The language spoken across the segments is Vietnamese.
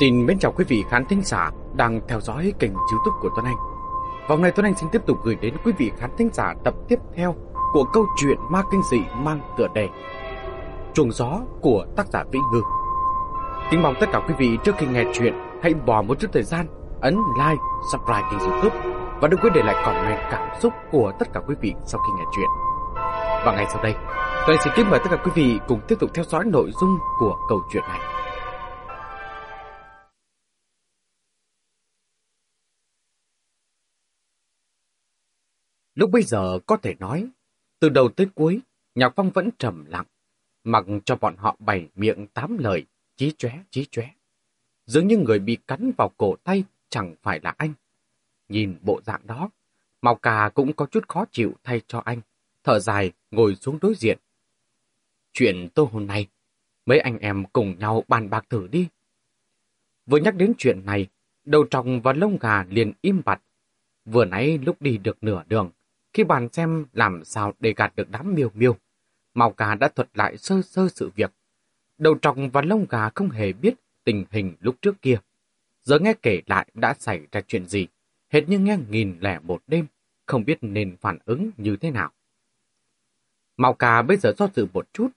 Xin mến chào quý vị khán thính giả đang theo dõi kênh youtube của Tuấn Anh. Vòng này Tuấn Anh xin tiếp tục gửi đến quý vị khán thính giả tập tiếp theo của câu chuyện ma kinh dị mang tựa đề Chuồng gió của tác giả Vĩ Ngư. Kính mong tất cả quý vị trước khi nghe chuyện hãy bỏ một chút thời gian ấn like, subscribe kênh youtube và đừng quên để lại comment cảm xúc của tất cả quý vị sau khi nghe chuyện. Và ngay sau đây, Tuấn Anh xin kính mời tất cả quý vị cùng tiếp tục theo dõi nội dung của câu chuyện này. Lúc bây giờ có thể nói, từ đầu tới cuối, Nhạc Phong vẫn trầm lặng, mặc cho bọn họ bày miệng tám lời, chí chóe chí chóe. Dường như người bị cắn vào cổ tay chẳng phải là anh. Nhìn bộ dạng đó, Mao Cà cũng có chút khó chịu thay cho anh, thở dài ngồi xuống đối diện. Chuyện tôi hôm nay, mấy anh em cùng nhau bàn bạc thử đi. Vừa nhắc đến chuyện này, đầu tròng và lông gà liền im bặt. Vừa nãy lúc đi được nửa đường, khi bàn xem làm sao để gạt được đám miêu miêu, Mao Cà đã thuật lại sơ sơ sự việc. Đầu trọc và lông gà không hề biết tình hình lúc trước kia. Giờ nghe kể lại đã xảy ra chuyện gì, hệt như nghe nghìn lẻ một đêm, không biết nên phản ứng như thế nào. Mao Cà bây giờ do dự một chút.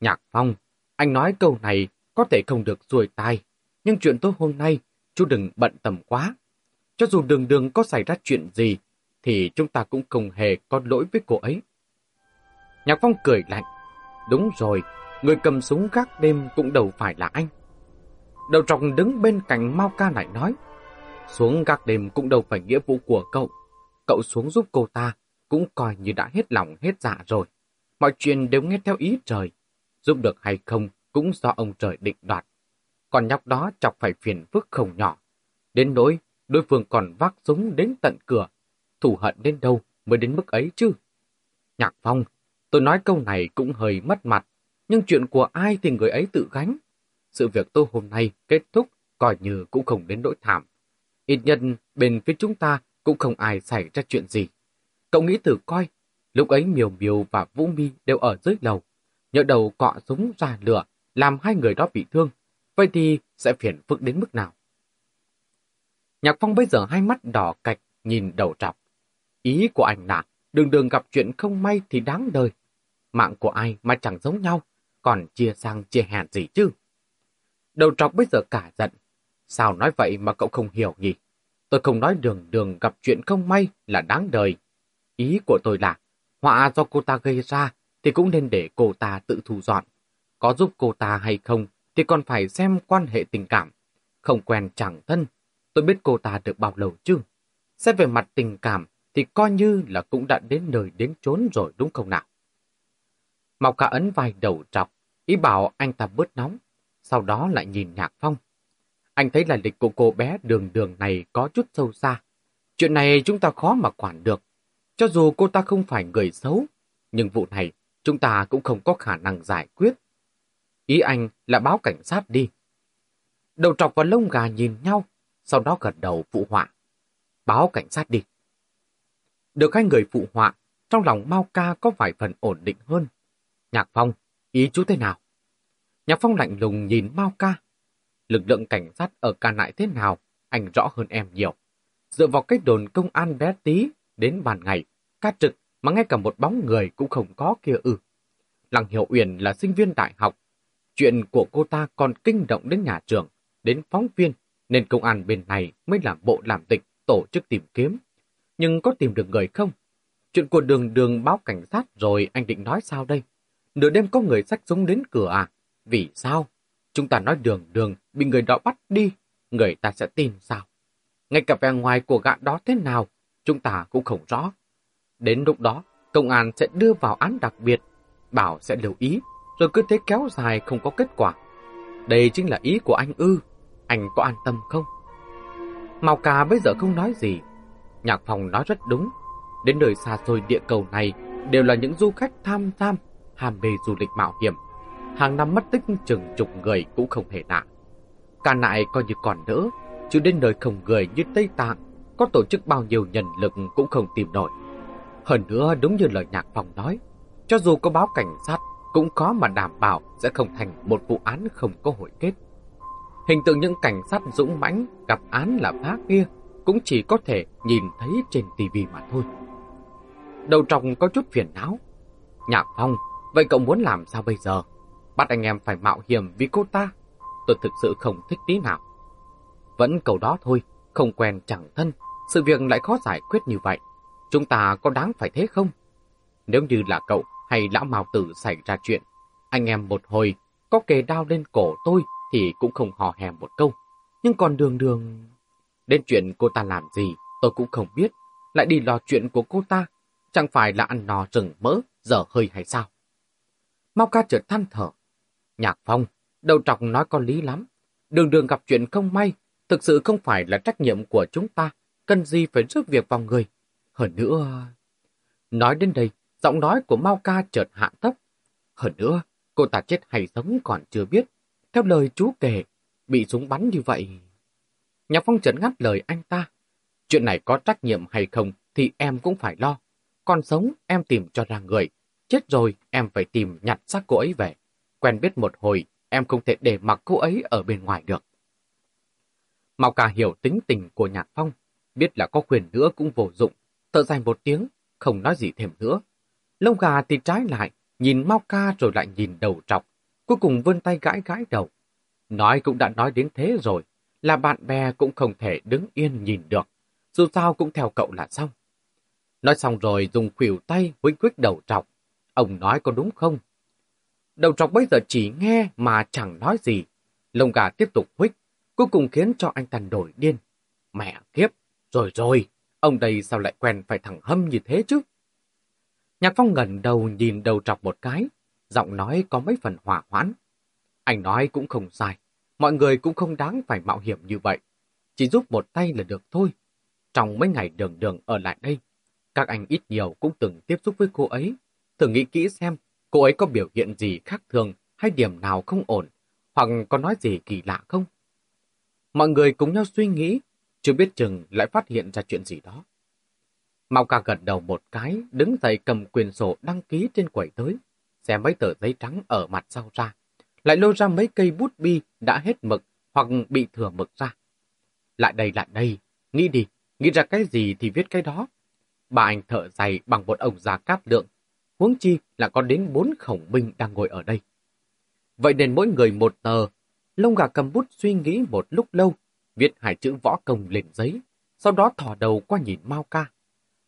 Nhạc Phong, anh nói câu này có thể không được xuôi tai, nhưng chuyện tối hôm nay, chú đừng bận tầm quá. Cho dù đường đường có xảy ra chuyện gì, thì chúng ta cũng không hề có lỗi với cô ấy. Nhạc Phong cười lạnh. Đúng rồi, người cầm súng gác đêm cũng đâu phải là anh. Đầu trọc đứng bên cạnh Mao Ca lại nói. Xuống gác đêm cũng đâu phải nghĩa vụ của cậu. Cậu xuống giúp cô ta cũng coi như đã hết lòng hết dạ rồi. Mọi chuyện đều nghe theo ý trời. Giúp được hay không cũng do ông trời định đoạt. Còn nhóc đó chọc phải phiền phức không nhỏ. Đến nỗi đối phương còn vác súng đến tận cửa thù hận đến đâu mới đến mức ấy chứ? Nhạc Phong, tôi nói câu này cũng hơi mất mặt, nhưng chuyện của ai thì người ấy tự gánh. Sự việc tôi hôm nay kết thúc coi như cũng không đến nỗi thảm. Ít nhân bên phía chúng ta cũng không ai xảy ra chuyện gì. Cậu nghĩ thử coi, lúc ấy Miều Miều và Vũ Mi đều ở dưới lầu. Nhỡ đầu cọ súng ra lửa, làm hai người đó bị thương. Vậy thì sẽ phiền phức đến mức nào? Nhạc Phong bây giờ hai mắt đỏ cạch nhìn đầu trọc. Ý của anh là đường đường gặp chuyện không may thì đáng đời. Mạng của ai mà chẳng giống nhau, còn chia sang chia hèn gì chứ. Đầu trọc bây giờ cả giận. Sao nói vậy mà cậu không hiểu nhỉ? Tôi không nói đường đường gặp chuyện không may là đáng đời. Ý của tôi là, họa do cô ta gây ra thì cũng nên để cô ta tự thu dọn. Có giúp cô ta hay không thì còn phải xem quan hệ tình cảm. Không quen chẳng thân, tôi biết cô ta được bao lâu chứ. Xét về mặt tình cảm thì coi như là cũng đã đến nơi đến chốn rồi đúng không nào? Mọc Khả ấn vai đầu trọc, ý bảo anh ta bớt nóng, sau đó lại nhìn Nhạc Phong. Anh thấy là lịch của cô bé đường đường này có chút sâu xa. Chuyện này chúng ta khó mà quản được. Cho dù cô ta không phải người xấu, nhưng vụ này chúng ta cũng không có khả năng giải quyết. Ý anh là báo cảnh sát đi. Đầu trọc và lông gà nhìn nhau, sau đó gật đầu phụ họa. Báo cảnh sát đi. Được hai người phụ họa, trong lòng Mao Ca có vài phần ổn định hơn. Nhạc Phong, ý chú thế nào? Nhạc Phong lạnh lùng nhìn Mao Ca. Lực lượng cảnh sát ở ca nại thế nào, anh rõ hơn em nhiều. Dựa vào cách đồn công an bé tí, đến bàn ngày, ca trực mà ngay cả một bóng người cũng không có kia ư. Lăng Hiểu Uyển là sinh viên đại học. Chuyện của cô ta còn kinh động đến nhà trường, đến phóng viên, nên công an bên này mới làm bộ làm tịch tổ chức tìm kiếm nhưng có tìm được người không? Chuyện của đường đường báo cảnh sát rồi anh định nói sao đây? Nửa đêm có người sách súng đến cửa à? Vì sao? Chúng ta nói đường đường bị người đó bắt đi, người ta sẽ tin sao? Ngay cả vẻ ngoài của gã đó thế nào, chúng ta cũng không rõ. Đến lúc đó, công an sẽ đưa vào án đặc biệt, bảo sẽ lưu ý, rồi cứ thế kéo dài không có kết quả. Đây chính là ý của anh ư, anh có an tâm không? Màu cà bây giờ không nói gì, Nhạc phòng nói rất đúng. Đến nơi xa xôi địa cầu này đều là những du khách tham tham, ham mê du lịch mạo hiểm. Hàng năm mất tích chừng chục người cũng không hề nạ. Cả nại coi như còn đỡ, chứ đến nơi không người như Tây Tạng, có tổ chức bao nhiêu nhân lực cũng không tìm nổi. Hơn nữa đúng như lời Nhạc phòng nói, cho dù có báo cảnh sát, cũng có mà đảm bảo sẽ không thành một vụ án không có hồi kết. Hình tượng những cảnh sát dũng mãnh gặp án là phá kia cũng chỉ có thể nhìn thấy trên tivi mà thôi. Đầu trọng có chút phiền não. Nhạc Phong, vậy cậu muốn làm sao bây giờ? Bắt anh em phải mạo hiểm vì cô ta. Tôi thực sự không thích tí nào. Vẫn cầu đó thôi, không quen chẳng thân. Sự việc lại khó giải quyết như vậy. Chúng ta có đáng phải thế không? Nếu như là cậu hay lão mào tử xảy ra chuyện, anh em một hồi có kề đao lên cổ tôi thì cũng không hò hèm một câu. Nhưng còn đường đường... Đến chuyện cô ta làm gì tôi cũng không biết. Lại đi lo chuyện của cô ta. Chẳng phải là ăn nò rừng mỡ, dở hơi hay sao? Mau ca chợt than thở. Nhạc phong, đầu trọc nói có lý lắm. Đường đường gặp chuyện không may, thực sự không phải là trách nhiệm của chúng ta. Cần gì phải rước việc vào người. Hơn nữa... Nói đến đây, giọng nói của Mao ca chợt hạ thấp. Hơn nữa, cô ta chết hay sống còn chưa biết. Theo lời chú kể, bị súng bắn như vậy. Nhạc Phong chợt ngắt lời anh ta. Chuyện này có trách nhiệm hay không thì em cũng phải lo. Còn sống em tìm cho ra người. Chết rồi em phải tìm nhặt xác cô ấy về. Quen biết một hồi em không thể để mặc cô ấy ở bên ngoài được. Mao Ca hiểu tính tình của Nhạc Phong. Biết là có quyền nữa cũng vô dụng. Thở dài một tiếng, không nói gì thêm nữa. Lông gà thì trái lại, nhìn Mao ca rồi lại nhìn đầu trọc. Cuối cùng vươn tay gãi gãi đầu. Nói cũng đã nói đến thế rồi, là bạn bè cũng không thể đứng yên nhìn được. Dù sao cũng theo cậu là xong. Nói xong rồi dùng khuỷu tay huynh quyết đầu trọc. Ông nói có đúng không? Đầu trọc bây giờ chỉ nghe mà chẳng nói gì. Lông gà tiếp tục huyết, cuối cùng khiến cho anh ta nổi điên. Mẹ kiếp, rồi rồi, ông đây sao lại quen phải thẳng hâm như thế chứ? Nhạc Phong ngẩn đầu nhìn đầu trọc một cái, giọng nói có mấy phần hỏa hoãn. Anh nói cũng không sai, mọi người cũng không đáng phải mạo hiểm như vậy. Chỉ giúp một tay là được thôi. Trong mấy ngày đường đường ở lại đây, các anh ít nhiều cũng từng tiếp xúc với cô ấy. Thử nghĩ kỹ xem cô ấy có biểu hiện gì khác thường hay điểm nào không ổn, hoặc có nói gì kỳ lạ không? Mọi người cùng nhau suy nghĩ, chưa biết chừng lại phát hiện ra chuyện gì đó. Mau ca gật đầu một cái, đứng dậy cầm quyền sổ đăng ký trên quầy tới, xem mấy tờ giấy trắng ở mặt sau ra, lôi ra mấy cây bút bi đã hết mực hoặc bị thừa mực ra. Lại đây, lại đây, nghĩ đi, nghĩ ra cái gì thì viết cái đó. Bà anh thở dài bằng một ông già cát lượng, huống chi là có đến bốn khổng binh đang ngồi ở đây. Vậy nên mỗi người một tờ, lông gà cầm bút suy nghĩ một lúc lâu, viết hai chữ võ công lên giấy, sau đó thò đầu qua nhìn Mao ca.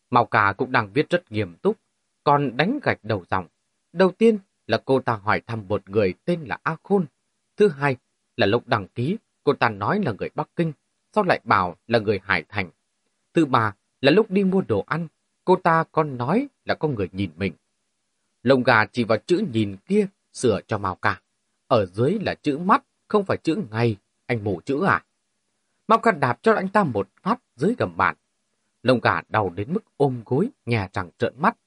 Mao ca cũng đang viết rất nghiêm túc, còn đánh gạch đầu dòng. Đầu tiên là cô ta hỏi thăm một người tên là A Khôn. Thứ hai là lúc đăng ký, cô ta nói là người Bắc Kinh, sau lại bảo là người Hải Thành. Thứ ba là lúc đi mua đồ ăn, cô ta còn nói là có người nhìn mình. Lông gà chỉ vào chữ nhìn kia, sửa cho Mao Cả. Ở dưới là chữ mắt, không phải chữ ngày, anh mù chữ à? Mao Cả đạp cho anh ta một phát dưới gầm bàn. Lông gà đau đến mức ôm gối, nhà chẳng trợn mắt.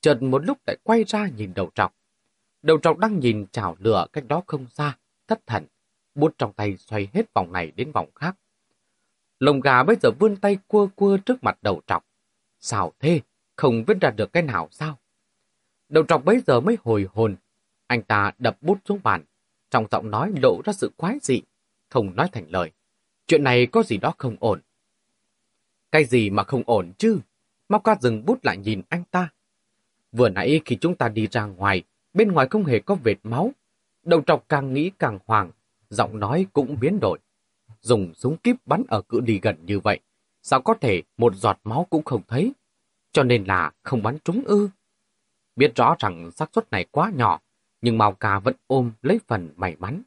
Chợt một lúc lại quay ra nhìn đầu trọc. Đầu trọc đang nhìn chảo lửa cách đó không xa, thất thần, bút trong tay xoay hết vòng này đến vòng khác. Lồng gà bây giờ vươn tay cua cua trước mặt đầu trọc. xào thế? Không viết ra được cái nào sao? Đầu trọc bấy giờ mới hồi hồn. Anh ta đập bút xuống bàn. Trong giọng nói lộ ra sự quái dị. Không nói thành lời. Chuyện này có gì đó không ổn. Cái gì mà không ổn chứ? Mau ca dừng bút lại nhìn anh ta. Vừa nãy khi chúng ta đi ra ngoài, bên ngoài không hề có vệt máu. Đầu trọc càng nghĩ càng hoàng, giọng nói cũng biến đổi. Dùng súng kíp bắn ở cự ly gần như vậy, sao có thể một giọt máu cũng không thấy? Cho nên là không bắn trúng ư. Biết rõ rằng xác suất này quá nhỏ, nhưng Mao Ca vẫn ôm lấy phần may mắn.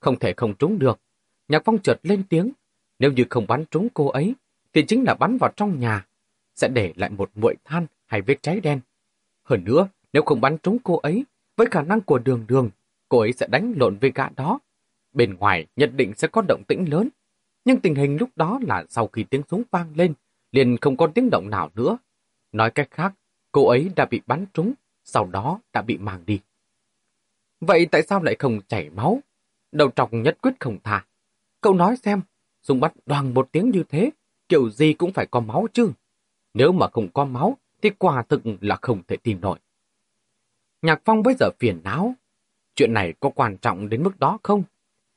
Không thể không trúng được. Nhạc Phong chợt lên tiếng, nếu như không bắn trúng cô ấy, thì chính là bắn vào trong nhà, sẽ để lại một muội than hay vết cháy đen. Hơn nữa, nếu không bắn trúng cô ấy, với khả năng của đường đường, cô ấy sẽ đánh lộn với gã đó. Bên ngoài nhất định sẽ có động tĩnh lớn. Nhưng tình hình lúc đó là sau khi tiếng súng vang lên, liền không có tiếng động nào nữa. Nói cách khác, cô ấy đã bị bắn trúng, sau đó đã bị mang đi. Vậy tại sao lại không chảy máu? Đầu trọc nhất quyết không thả. Cậu nói xem, súng bắt đoàn một tiếng như thế, kiểu gì cũng phải có máu chứ. Nếu mà không có máu, thì quả thực là không thể tìm nổi. Nhạc Phong bây giờ phiền não. Chuyện này có quan trọng đến mức đó không?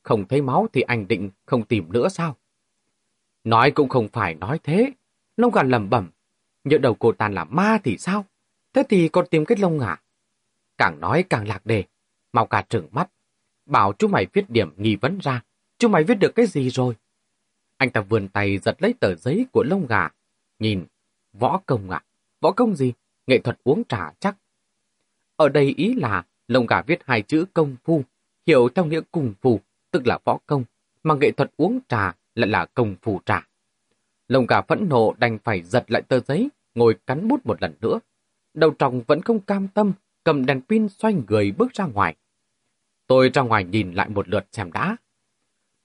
Không thấy máu thì anh định không tìm nữa sao? Nói cũng không phải nói thế. Lông gà lầm bẩm. Nhớ đầu cô ta là ma thì sao? Thế thì còn tìm cái lông à? Càng nói càng lạc đề. Mau cả trừng mắt. Bảo chú mày viết điểm nghi vấn ra. Chú mày viết được cái gì rồi? Anh ta vươn tay giật lấy tờ giấy của lông gà. Nhìn. Võ công à? Võ công gì? Nghệ thuật uống trà chắc. Ở đây ý là lông gà viết hai chữ công phu, hiểu theo nghĩa cùng phù, tức là võ công, mà nghệ thuật uống trà lại là công phu trà. Lông gà phẫn nộ đành phải giật lại tờ giấy, ngồi cắn bút một lần nữa. Đầu tròng vẫn không cam tâm, cầm đèn pin xoay người bước ra ngoài. Tôi ra ngoài nhìn lại một lượt xem đã.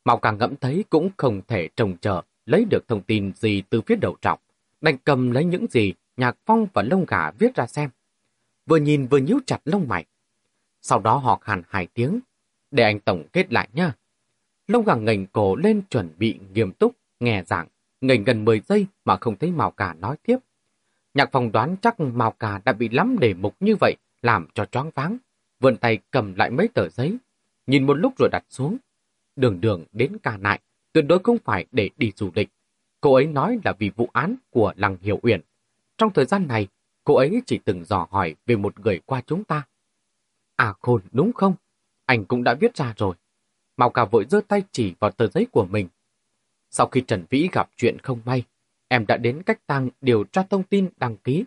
Màu càng ngẫm thấy cũng không thể trông chờ lấy được thông tin gì từ phía đầu trọc, đành cầm lấy những gì Nhạc Phong và lông gà viết ra xem. Vừa nhìn vừa nhíu chặt lông mày. Sau đó họ hàn hai tiếng. Để anh tổng kết lại nha. Lông gà ngành cổ lên chuẩn bị nghiêm túc, nghe giảng. Ngành gần 10 giây mà không thấy Mao Cà nói tiếp. Nhạc Phòng đoán chắc Mao Cà đã bị lắm đề mục như vậy, làm cho choáng váng. Vươn tay cầm lại mấy tờ giấy. Nhìn một lúc rồi đặt xuống. Đường đường đến cả nại, tuyệt đối không phải để đi du lịch. Cô ấy nói là vì vụ án của Lăng Hiểu Uyển. Trong thời gian này, cô ấy chỉ từng dò hỏi về một người qua chúng ta. À khôn, đúng không? Anh cũng đã viết ra rồi. Màu cả vội giơ tay chỉ vào tờ giấy của mình. Sau khi Trần Vĩ gặp chuyện không may, em đã đến cách tăng điều tra thông tin đăng ký.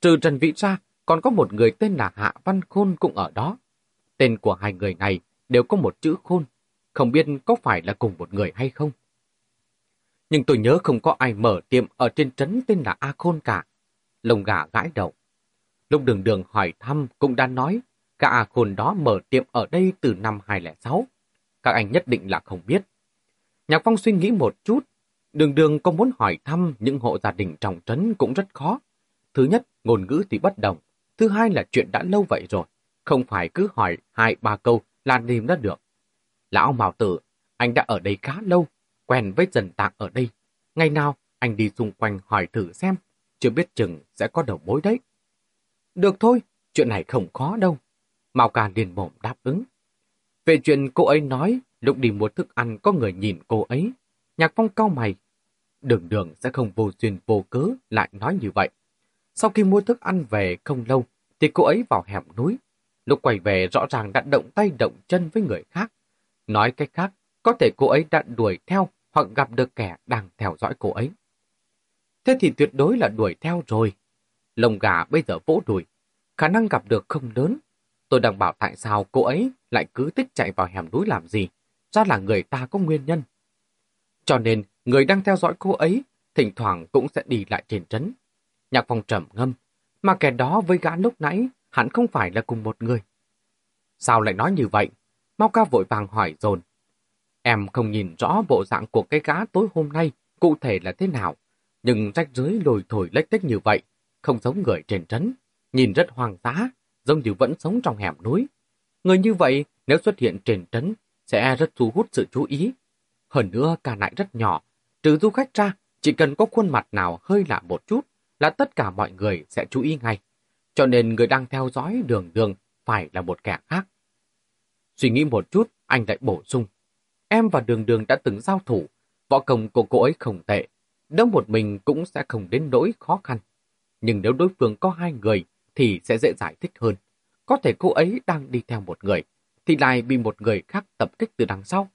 Trừ Trần Vĩ ra, còn có một người tên là Hạ Văn Khôn cũng ở đó. Tên của hai người này đều có một chữ khôn, không biết có phải là cùng một người hay không. Nhưng tôi nhớ không có ai mở tiệm ở trên trấn tên là A Khôn cả lông gà gãi đầu. Lúc đường đường hỏi thăm cũng đã nói, cả khôn đó mở tiệm ở đây từ năm 2006. Các anh nhất định là không biết. Nhạc Phong suy nghĩ một chút, đường đường có muốn hỏi thăm những hộ gia đình trong trấn cũng rất khó. Thứ nhất, ngôn ngữ thì bất đồng. Thứ hai là chuyện đã lâu vậy rồi. Không phải cứ hỏi hai ba câu là tìm ra được. Lão Mạo Tử, anh đã ở đây khá lâu, quen với dân tạng ở đây. Ngày nào anh đi xung quanh hỏi thử xem chưa biết chừng sẽ có đầu mối đấy. Được thôi, chuyện này không khó đâu. Mao Ca liền mồm đáp ứng. Về chuyện cô ấy nói, lúc đi mua thức ăn có người nhìn cô ấy. Nhạc phong cao mày. Đường đường sẽ không vô duyên vô cớ lại nói như vậy. Sau khi mua thức ăn về không lâu, thì cô ấy vào hẻm núi. Lúc quay về rõ ràng đã động tay động chân với người khác. Nói cách khác, có thể cô ấy đã đuổi theo hoặc gặp được kẻ đang theo dõi cô ấy. Thế thì tuyệt đối là đuổi theo rồi. Lồng gà bây giờ vỗ đuổi. Khả năng gặp được không lớn. Tôi đang bảo tại sao cô ấy lại cứ tích chạy vào hẻm núi làm gì. Ra là người ta có nguyên nhân. Cho nên, người đang theo dõi cô ấy, thỉnh thoảng cũng sẽ đi lại trên trấn. Nhạc phòng trầm ngâm, mà kẻ đó với gã lúc nãy hẳn không phải là cùng một người. Sao lại nói như vậy? Mau ca vội vàng hỏi dồn. Em không nhìn rõ bộ dạng của cái gã tối hôm nay cụ thể là thế nào, nhưng rách rưới lồi thổi lách tách như vậy, không giống người trên trấn, nhìn rất hoang dã, giống như vẫn sống trong hẻm núi. Người như vậy, nếu xuất hiện trên trấn, sẽ rất thu hút sự chú ý. Hơn nữa, cả nại rất nhỏ, trừ du khách ra, chỉ cần có khuôn mặt nào hơi lạ một chút, là tất cả mọi người sẽ chú ý ngay. Cho nên người đang theo dõi đường đường phải là một kẻ khác. Suy nghĩ một chút, anh lại bổ sung. Em và đường đường đã từng giao thủ, võ công của cô ấy không tệ, đâu một mình cũng sẽ không đến nỗi khó khăn. Nhưng nếu đối phương có hai người thì sẽ dễ giải thích hơn. Có thể cô ấy đang đi theo một người, thì lại bị một người khác tập kích từ đằng sau.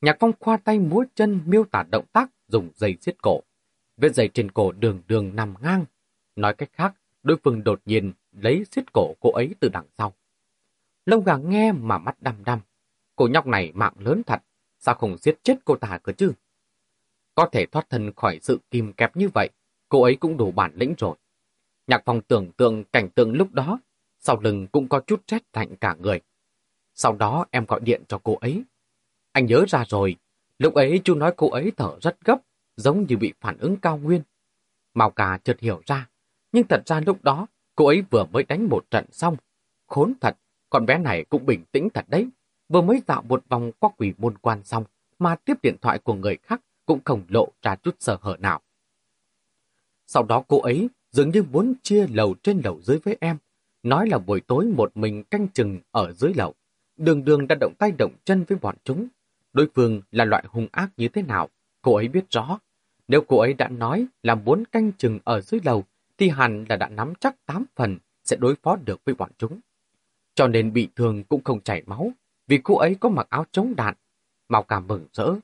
Nhạc phong khoa tay múa chân miêu tả động tác dùng dây xiết cổ. Vết dây trên cổ đường đường nằm ngang. Nói cách khác, đối phương đột nhiên lấy xiết cổ cô ấy từ đằng sau. Lông gà nghe mà mắt đăm đăm. Cô nhóc này mạng lớn thật, sao không giết chết cô ta cơ chứ? Có thể thoát thân khỏi sự kìm kẹp như vậy, cô ấy cũng đủ bản lĩnh rồi. Nhạc phong tưởng tượng cảnh tượng lúc đó, sau lưng cũng có chút rét lạnh cả người. Sau đó em gọi điện cho cô ấy. Anh nhớ ra rồi, lúc ấy chú nói cô ấy thở rất gấp, giống như bị phản ứng cao nguyên. Mao cà chợt hiểu ra, nhưng thật ra lúc đó cô ấy vừa mới đánh một trận xong. Khốn thật, con bé này cũng bình tĩnh thật đấy. Vừa mới dạo một vòng qua quỷ môn quan xong, mà tiếp điện thoại của người khác cũng không lộ ra chút sơ hở nào. Sau đó cô ấy dường như muốn chia lầu trên lầu dưới với em, nói là buổi tối một mình canh chừng ở dưới lầu. Đường đường đã động tay động chân với bọn chúng, đối phương là loại hung ác như thế nào, cô ấy biết rõ. Nếu cô ấy đã nói là muốn canh chừng ở dưới lầu, thì hẳn là đã nắm chắc tám phần sẽ đối phó được với bọn chúng. Cho nên bị thương cũng không chảy máu, vì cô ấy có mặc áo chống đạn. màu cảm mừng rỡ.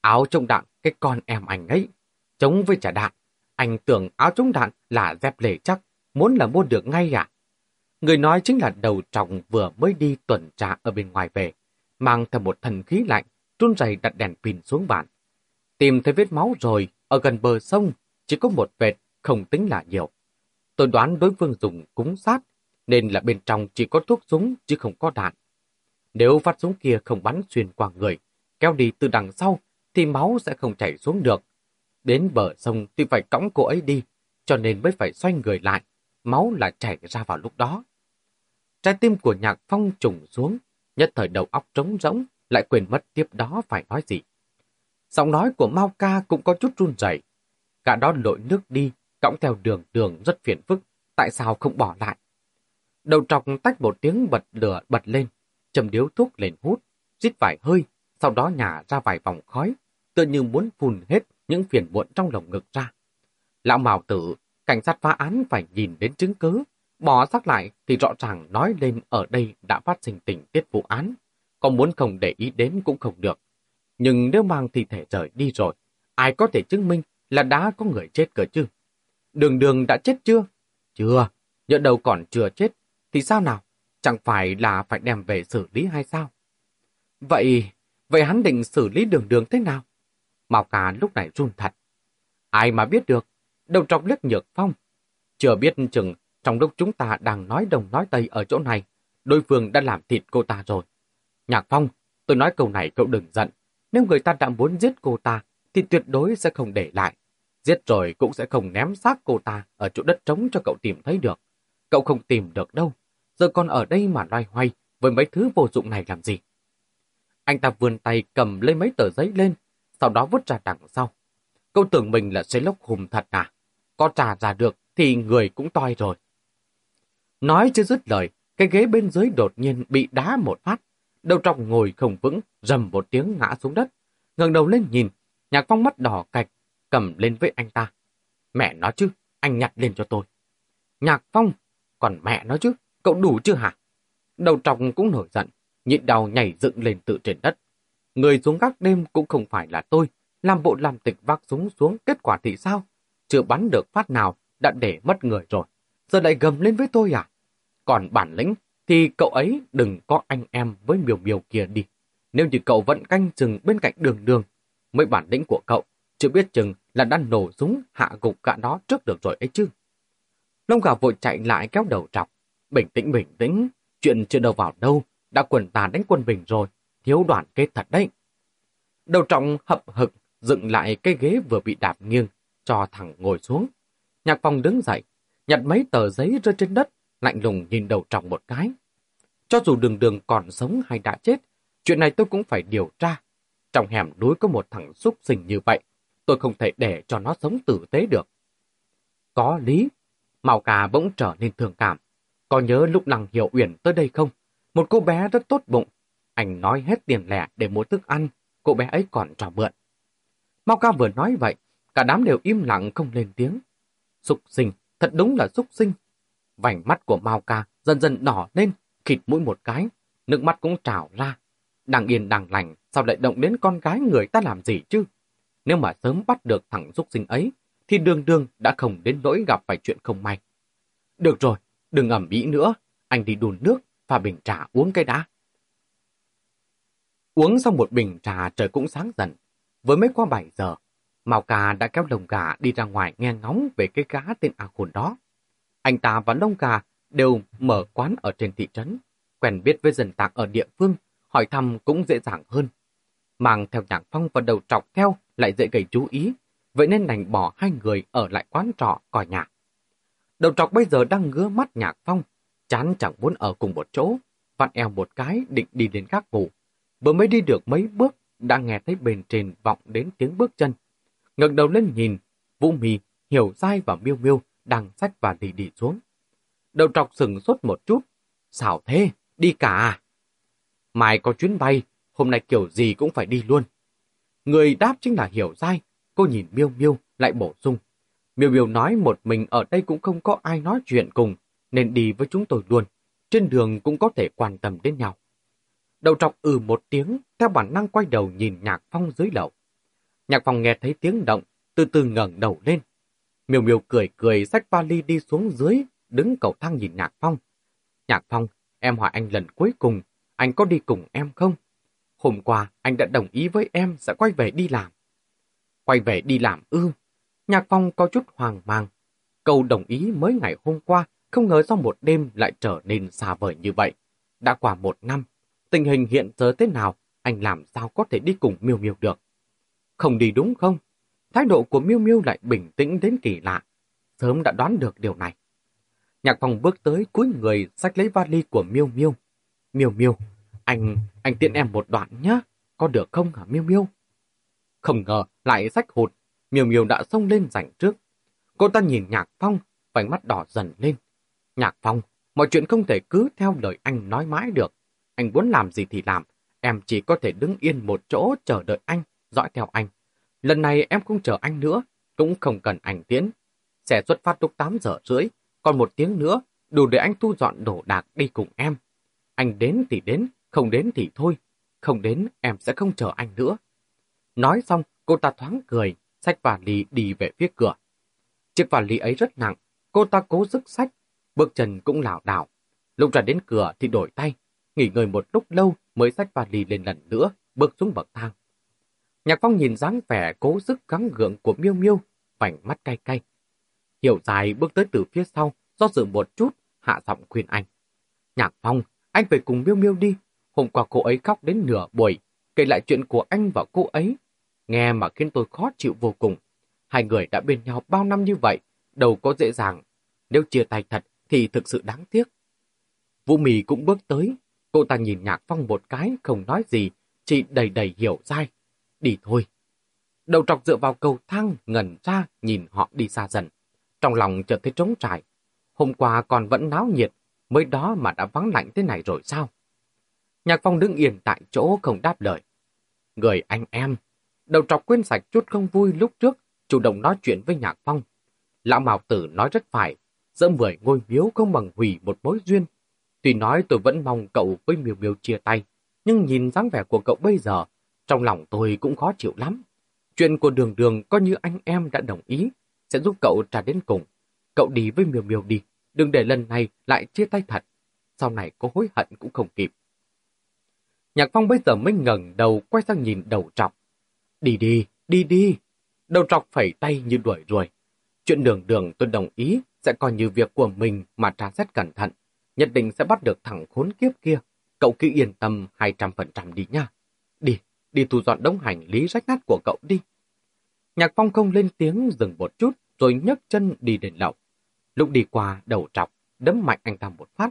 Áo chống đạn, cái con em anh ấy. Chống với trả đạn. Anh tưởng áo chống đạn là dép lề chắc, muốn là mua được ngay à? Người nói chính là đầu trọng vừa mới đi tuần tra ở bên ngoài về, mang theo một thần khí lạnh, run rẩy đặt đèn pin xuống bàn. Tìm thấy vết máu rồi, ở gần bờ sông, chỉ có một vệt, không tính là nhiều. Tôi đoán đối phương dùng cúng sát, nên là bên trong chỉ có thuốc súng chứ không có đạn. Nếu phát súng kia không bắn xuyên qua người, kéo đi từ đằng sau, thì máu sẽ không chảy xuống được. Đến bờ sông thì phải cõng cô ấy đi, cho nên mới phải xoay người lại, máu là chảy ra vào lúc đó. Trái tim của nhạc phong trùng xuống, nhất thời đầu óc trống rỗng, lại quên mất tiếp đó phải nói gì. Giọng nói của Mao Ca cũng có chút run rẩy. Cả đó lội nước đi, cõng theo đường đường rất phiền phức, tại sao không bỏ lại? Đầu trọc tách một tiếng bật lửa bật lên, châm điếu thuốc lên hút, rít vài hơi, sau đó nhả ra vài vòng khói, tựa như muốn phun hết những phiền muộn trong lồng ngực ra. Lão mào Tử, cảnh sát phá án phải nhìn đến chứng cứ, bỏ xác lại thì rõ ràng nói lên ở đây đã phát sinh tình tiết vụ án, có muốn không để ý đến cũng không được. Nhưng nếu mang thi thể rời đi rồi, ai có thể chứng minh là đã có người chết cơ chứ? Đường đường đã chết chưa? Chưa, nhỡ đầu còn chưa chết, thì sao nào? Chẳng phải là phải đem về xử lý hay sao? Vậy, vậy hắn định xử lý đường đường thế nào? Mao Cà lúc này run thật. Ai mà biết được, đầu trọc liếc nhược phong. Chưa biết chừng, trong lúc chúng ta đang nói đồng nói tây ở chỗ này, đối phương đã làm thịt cô ta rồi. Nhạc phong, tôi nói câu này cậu đừng giận. Nếu người ta đã muốn giết cô ta, thì tuyệt đối sẽ không để lại. Giết rồi cũng sẽ không ném xác cô ta ở chỗ đất trống cho cậu tìm thấy được. Cậu không tìm được đâu. Giờ còn ở đây mà loay hoay với mấy thứ vô dụng này làm gì? Anh ta vươn tay cầm lấy mấy tờ giấy lên, sau đó vứt ra đằng sau. Cậu tưởng mình là Sherlock lốc hùng thật à? Có trả ra được thì người cũng toi rồi. Nói chưa dứt lời, cái ghế bên dưới đột nhiên bị đá một phát. Đầu trọng ngồi không vững, rầm một tiếng ngã xuống đất. ngẩng đầu lên nhìn, nhạc phong mắt đỏ cạch, cầm lên với anh ta. Mẹ nó chứ, anh nhặt lên cho tôi. Nhạc phong, còn mẹ nó chứ, cậu đủ chưa hả? Đầu trọng cũng nổi giận, nhịn đau nhảy dựng lên tự trên đất. Người xuống gác đêm cũng không phải là tôi, làm bộ làm tịch vác súng xuống kết quả thì sao? Chưa bắn được phát nào, đã để mất người rồi. Giờ lại gầm lên với tôi à? Còn bản lĩnh thì cậu ấy đừng có anh em với miều miều kia đi. Nếu như cậu vẫn canh chừng bên cạnh đường đường, mấy bản lĩnh của cậu chưa biết chừng là đã nổ súng hạ gục cả nó trước được rồi ấy chứ. Lông gà vội chạy lại kéo đầu trọc. Bình tĩnh bình tĩnh, chuyện chưa đâu vào đâu, đã quần tàn đánh quân bình rồi, thiếu đoàn kết thật đấy. Đầu trọng hậm hực, dựng lại cái ghế vừa bị đạp nghiêng, cho thẳng ngồi xuống. Nhạc phong đứng dậy, nhặt mấy tờ giấy rơi trên đất, lạnh lùng nhìn đầu trọng một cái. Cho dù đường đường còn sống hay đã chết, chuyện này tôi cũng phải điều tra. Trong hẻm núi có một thằng xúc sinh như vậy, tôi không thể để cho nó sống tử tế được. Có lý, Màu cà bỗng trở nên thường cảm. Có nhớ lúc Lăng Hiểu Uyển tới đây không? Một cô bé rất tốt bụng. Anh nói hết tiền lẻ để mua thức ăn, cô bé ấy còn trò mượn. Mau ca vừa nói vậy, cả đám đều im lặng không lên tiếng. Súc sinh, thật đúng là súc sinh. Vành mắt của Mao ca dần dần đỏ lên, khịt mũi một cái, nước mắt cũng trào ra. Đang yên đang lành, sao lại động đến con gái người ta làm gì chứ? Nếu mà sớm bắt được thằng súc sinh ấy, thì đường đường đã không đến nỗi gặp phải chuyện không may. Được rồi, đừng ẩm ý nữa, anh đi đùn nước, pha bình trà uống cái đã. Uống xong một bình trà trời cũng sáng dần. Với mấy qua 7 giờ, Mao Cà đã kéo lồng gà đi ra ngoài nghe ngóng về cái gã tên A Khôn đó. Anh ta và lông gà đều mở quán ở trên thị trấn, quen biết với dân tạc ở địa phương, hỏi thăm cũng dễ dàng hơn. Mang theo nhạc phong và đầu trọc theo lại dễ gây chú ý, vậy nên đành bỏ hai người ở lại quán trọ coi nhạc. Đầu trọc bây giờ đang ngứa mắt nhạc phong, chán chẳng muốn ở cùng một chỗ, vặn eo một cái định đi đến gác ngủ. Vừa mới đi được mấy bước, đã nghe thấy bên trên vọng đến tiếng bước chân. ngẩng đầu lên nhìn, Vũ Mì, Hiểu Giai và Miêu Miêu đang sách và đi đi xuống. Đầu trọc sừng sốt một chút. xảo thế? Đi cả à? Mai có chuyến bay, hôm nay kiểu gì cũng phải đi luôn. Người đáp chính là Hiểu Giai, cô nhìn Miêu Miêu lại bổ sung. Miêu Miêu nói một mình ở đây cũng không có ai nói chuyện cùng, nên đi với chúng tôi luôn. Trên đường cũng có thể quan tâm đến nhau. Đầu trọc ừ một tiếng, theo bản năng quay đầu nhìn Nhạc Phong dưới lầu. Nhạc Phong nghe thấy tiếng động, từ từ ngẩng đầu lên. miều miều cười cười xách vali đi xuống dưới, đứng cầu thang nhìn Nhạc Phong. Nhạc Phong, em hỏi anh lần cuối cùng, anh có đi cùng em không? Hôm qua anh đã đồng ý với em sẽ quay về đi làm. Quay về đi làm ư? Nhạc Phong có chút hoàng mang. Câu đồng ý mới ngày hôm qua, không ngờ sau một đêm lại trở nên xa vời như vậy. Đã qua một năm, tình hình hiện giờ thế nào, anh làm sao có thể đi cùng Miêu Miêu được? Không đi đúng không? Thái độ của Miêu Miêu lại bình tĩnh đến kỳ lạ. Sớm đã đoán được điều này. Nhạc Phong bước tới cuối người sách lấy vali của Miêu Miêu. Miêu Miêu, anh, anh tiện em một đoạn nhé, có được không hả Miêu Miêu? Không ngờ lại sách hụt, Miêu Miêu đã xông lên giành trước. Cô ta nhìn Nhạc Phong, vành mắt đỏ dần lên. Nhạc Phong, mọi chuyện không thể cứ theo lời anh nói mãi được. Anh muốn làm gì thì làm, em chỉ có thể đứng yên một chỗ chờ đợi anh, dõi theo anh. Lần này em không chờ anh nữa, cũng không cần anh tiến. Sẽ xuất phát lúc 8 giờ rưỡi, còn một tiếng nữa, đủ để anh thu dọn đồ đạc đi cùng em. Anh đến thì đến, không đến thì thôi. Không đến, em sẽ không chờ anh nữa. Nói xong, cô ta thoáng cười, xách vali đi về phía cửa. Chiếc vali ấy rất nặng, cô ta cố sức sách bước chân cũng lảo đảo. Lúc ra đến cửa thì đổi tay, nghỉ ngơi một lúc lâu mới xách vali lên lần nữa, bước xuống bậc thang. Nhạc Phong nhìn dáng vẻ cố sức gắng gượng của Miêu Miêu, vành mắt cay cay. Hiểu dài bước tới từ phía sau, do dự một chút, hạ giọng khuyên anh. Nhạc Phong, anh phải cùng Miêu Miêu đi. Hôm qua cô ấy khóc đến nửa buổi, kể lại chuyện của anh và cô ấy. Nghe mà khiến tôi khó chịu vô cùng. Hai người đã bên nhau bao năm như vậy, đâu có dễ dàng. Nếu chia tay thật thì thực sự đáng tiếc. Vũ Mì cũng bước tới. Cô ta nhìn Nhạc Phong một cái, không nói gì, chỉ đầy đầy hiểu dai. Đi thôi. Đầu trọc dựa vào cầu thang, ngẩn ra, nhìn họ đi xa dần. Trong lòng chợt thấy trống trải. Hôm qua còn vẫn náo nhiệt, mới đó mà đã vắng lạnh thế này rồi sao? Nhạc Phong đứng yên tại chỗ không đáp lời. Người anh em, đầu trọc quên sạch chút không vui lúc trước, chủ động nói chuyện với Nhạc Phong. Lão Mạo Tử nói rất phải, dỡ mười ngôi miếu không bằng hủy một mối duyên. Tuy nói tôi vẫn mong cậu với Miêu Miêu chia tay, nhưng nhìn dáng vẻ của cậu bây giờ, trong lòng tôi cũng khó chịu lắm. Chuyện của đường đường coi như anh em đã đồng ý, sẽ giúp cậu trả đến cùng. Cậu đi với Miêu Miêu đi, đừng để lần này lại chia tay thật. Sau này có hối hận cũng không kịp. Nhạc Phong bây giờ mới ngẩng đầu quay sang nhìn đầu trọc. Đi đi, đi đi. Đầu trọc phẩy tay như đuổi ruồi. Chuyện đường đường tôi đồng ý sẽ coi như việc của mình mà tra xét cẩn thận. Nhất định sẽ bắt được thằng khốn kiếp kia. Cậu cứ yên tâm 200% đi nha. Đi, đi thu dọn đống hành lý rách nát của cậu đi. Nhạc Phong không lên tiếng dừng một chút rồi nhấc chân đi đến lậu. Lúc đi qua đầu trọc, đấm mạnh anh ta một phát.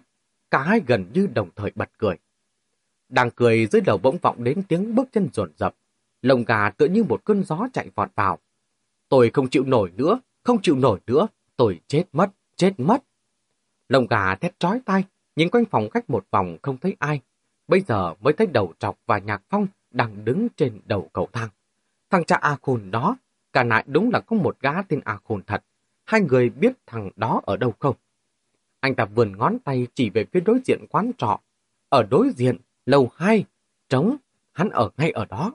Cả hai gần như đồng thời bật cười. Đang cười dưới đầu bỗng vọng đến tiếng bước chân rồn rập. Lồng gà tựa như một cơn gió chạy vọt vào. Tôi không chịu nổi nữa, không chịu nổi nữa, tôi chết mất, chết mất. Lồng gà thét trói tay, nhìn quanh phòng khách một vòng không thấy ai. Bây giờ mới thấy đầu trọc và nhạc phong đang đứng trên đầu cầu thang. Thằng cha A Khôn đó, cả nại đúng là có một gã tên A Khôn thật. Hai người biết thằng đó ở đâu không? Anh ta vườn ngón tay chỉ về phía đối diện quán trọ. Ở đối diện, lầu hai, trống, hắn ở ngay ở đó.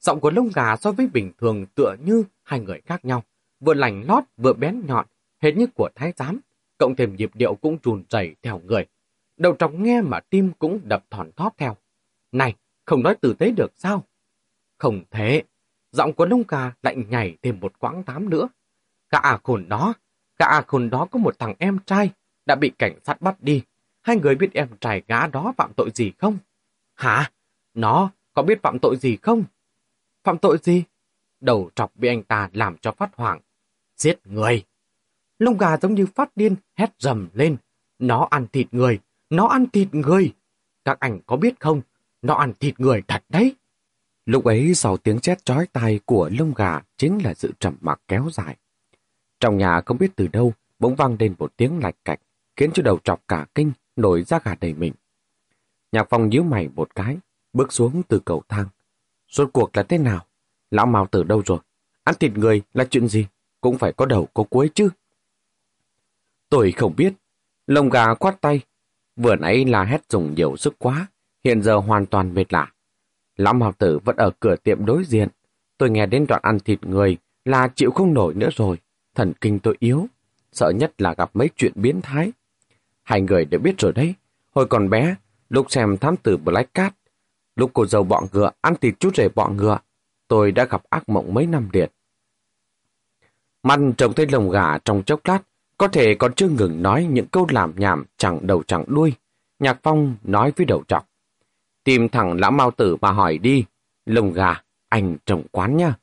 Giọng của lông gà so với bình thường tựa như hai người khác nhau, vừa lành lót vừa bén nhọn, hệt như của thái giám, cộng thêm nhịp điệu cũng trùn chảy theo người. Đầu trọc nghe mà tim cũng đập thòn thóp theo. Này, không nói tử tế được sao? Không thế, giọng của lông ca lại nhảy thêm một quãng tám nữa. Cả à khôn đó, cả à khôn đó có một thằng em trai đã bị cảnh sát bắt đi. Hai người biết em trai gã đó phạm tội gì không? Hả? Nó có biết phạm tội gì không? Phạm tội gì? Đầu trọc bị anh ta làm cho phát hoảng. Giết người! Lông gà giống như phát điên, hét rầm lên. Nó ăn thịt người! Nó ăn thịt người! Các ảnh có biết không? Nó ăn thịt người thật đấy! Lúc ấy sau tiếng chét chói tai của lông gà chính là sự trầm mặc kéo dài. Trong nhà không biết từ đâu bỗng vang lên một tiếng lạch cạch, khiến cho đầu trọc cả kinh, nổi ra gà đầy mình. Nhạc phong nhíu mày một cái, bước xuống từ cầu thang. Rốt cuộc là thế nào? Lão Mao từ đâu rồi? Ăn thịt người là chuyện gì? Cũng phải có đầu có cuối chứ. Tôi không biết. Lông gà quát tay. Vừa nãy là hét dùng nhiều sức quá. Hiện giờ hoàn toàn mệt lạ. Lão học tử vẫn ở cửa tiệm đối diện. Tôi nghe đến đoạn ăn thịt người là chịu không nổi nữa rồi. Thần kinh tôi yếu. Sợ nhất là gặp mấy chuyện biến thái. Hai người đều biết rồi đấy. Hồi còn bé, lúc xem thám tử Black Cat, lúc cô dâu bọ ngựa ăn thịt chút rể bọ ngựa, tôi đã gặp ác mộng mấy năm liền. Măn trông thấy lồng gà trong chốc lát, có thể còn chưa ngừng nói những câu làm nhảm chẳng đầu chẳng đuôi. Nhạc Phong nói với đầu trọc. Tìm thẳng lão mau tử mà hỏi đi, lồng gà, anh trồng quán nha.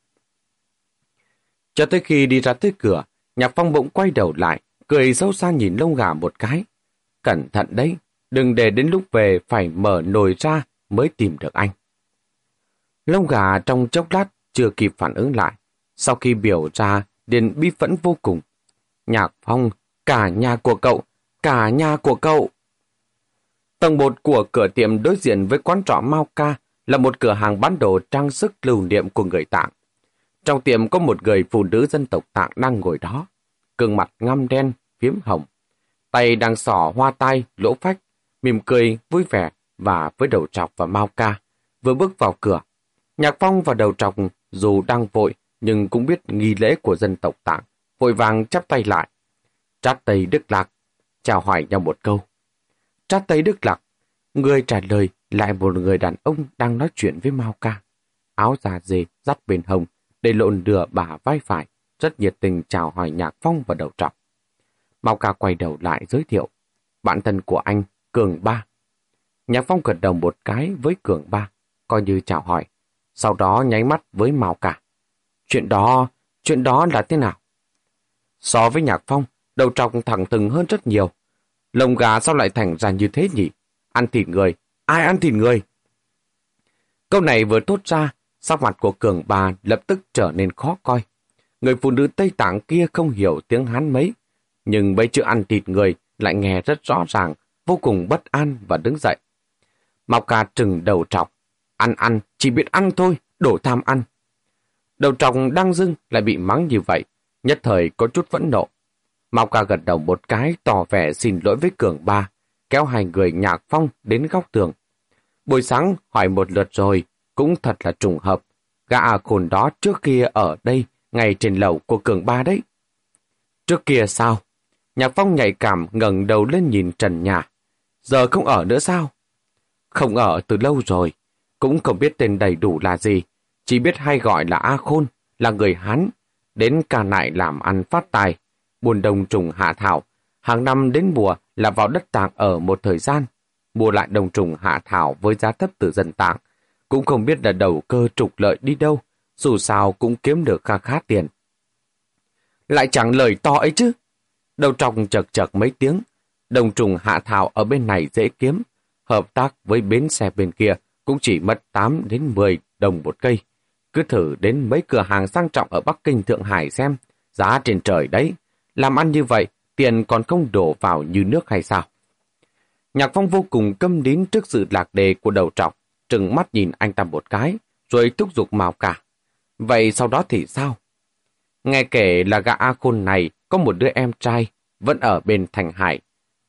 Cho tới khi đi ra tới cửa, Nhạc Phong bỗng quay đầu lại, cười sâu xa nhìn lông gà một cái. Cẩn thận đấy, đừng để đến lúc về phải mở nồi ra mới tìm được anh. Lông gà trong chốc lát chưa kịp phản ứng lại. Sau khi biểu ra, liền bi phẫn vô cùng. Nhạc Phong, cả nhà của cậu, cả nhà của cậu. Tầng một của cửa tiệm đối diện với quán trọ Mao Ca là một cửa hàng bán đồ trang sức lưu niệm của người Tạng. Trong tiệm có một người phụ nữ dân tộc Tạng đang ngồi đó, gương mặt ngăm đen, phiếm hồng. Tay đang sỏ hoa tai, lỗ phách, mỉm cười, vui vẻ và với đầu trọc và Mao Ca. Vừa bước vào cửa, Nhạc Phong và đầu trọc dù đang vội nhưng cũng biết nghi lễ của dân tộc Tạng, vội vàng chắp tay lại. Trát Tây Đức Lạc, chào hỏi nhau một câu. Trát Tây Đức Lạc, người trả lời lại một người đàn ông đang nói chuyện với Mao Ca. Áo da dê, dắt bên hông, để lộn lửa bà vai phải, rất nhiệt tình chào hỏi Nhạc Phong và đầu trọc. Mao Ca quay đầu lại giới thiệu, bạn thân của anh, Cường Ba. Nhạc Phong gật đầu một cái với Cường Ba, coi như chào hỏi, sau đó nháy mắt với Mao Ca. Chuyện đó, chuyện đó là thế nào? So với Nhạc Phong, đầu trọc thẳng thừng hơn rất nhiều. Lồng gà sao lại thành ra như thế nhỉ? Ăn thịt người, ai ăn thịt người? Câu này vừa tốt ra, sắc mặt của cường bà lập tức trở nên khó coi. Người phụ nữ Tây Tạng kia không hiểu tiếng Hán mấy, nhưng mấy chữ ăn thịt người lại nghe rất rõ ràng, vô cùng bất an và đứng dậy. Mọc cà trừng đầu trọc, ăn ăn, chỉ biết ăn thôi, đổ tham ăn. Đầu trọc đang dưng lại bị mắng như vậy, nhất thời có chút vẫn nộ. Mao ca gật đầu một cái tỏ vẻ xin lỗi với cường ba, kéo hai người nhạc phong đến góc tường. Buổi sáng hỏi một lượt rồi, cũng thật là trùng hợp. Gã khôn đó trước kia ở đây, ngay trên lầu của cường ba đấy. Trước kia sao? Nhạc phong nhạy cảm ngẩng đầu lên nhìn trần nhà. Giờ không ở nữa sao? Không ở từ lâu rồi, cũng không biết tên đầy đủ là gì. Chỉ biết hay gọi là A Khôn, là người Hán, đến cả nại làm ăn phát tài, buôn đồng trùng hạ thảo. Hàng năm đến mùa là vào đất tạng ở một thời gian, mua lại đồng trùng hạ thảo với giá thấp từ dân tạng, cũng không biết là đầu cơ trục lợi đi đâu, dù sao cũng kiếm được kha khá tiền. Lại chẳng lời to ấy chứ. Đầu trọng chật chật mấy tiếng, đồng trùng hạ thảo ở bên này dễ kiếm, hợp tác với bến xe bên kia cũng chỉ mất 8 đến 10 đồng một cây. Cứ thử đến mấy cửa hàng sang trọng ở Bắc Kinh Thượng Hải xem, giá trên trời đấy. Làm ăn như vậy, tiền còn không đổ vào như nước hay sao? Nhạc Phong vô cùng câm nín trước sự lạc đề của đầu trọc, trừng mắt nhìn anh ta một cái, rồi thúc giục màu cả. Vậy sau đó thì sao? Nghe kể là gã A Khôn này có một đứa em trai, vẫn ở bên Thành Hải.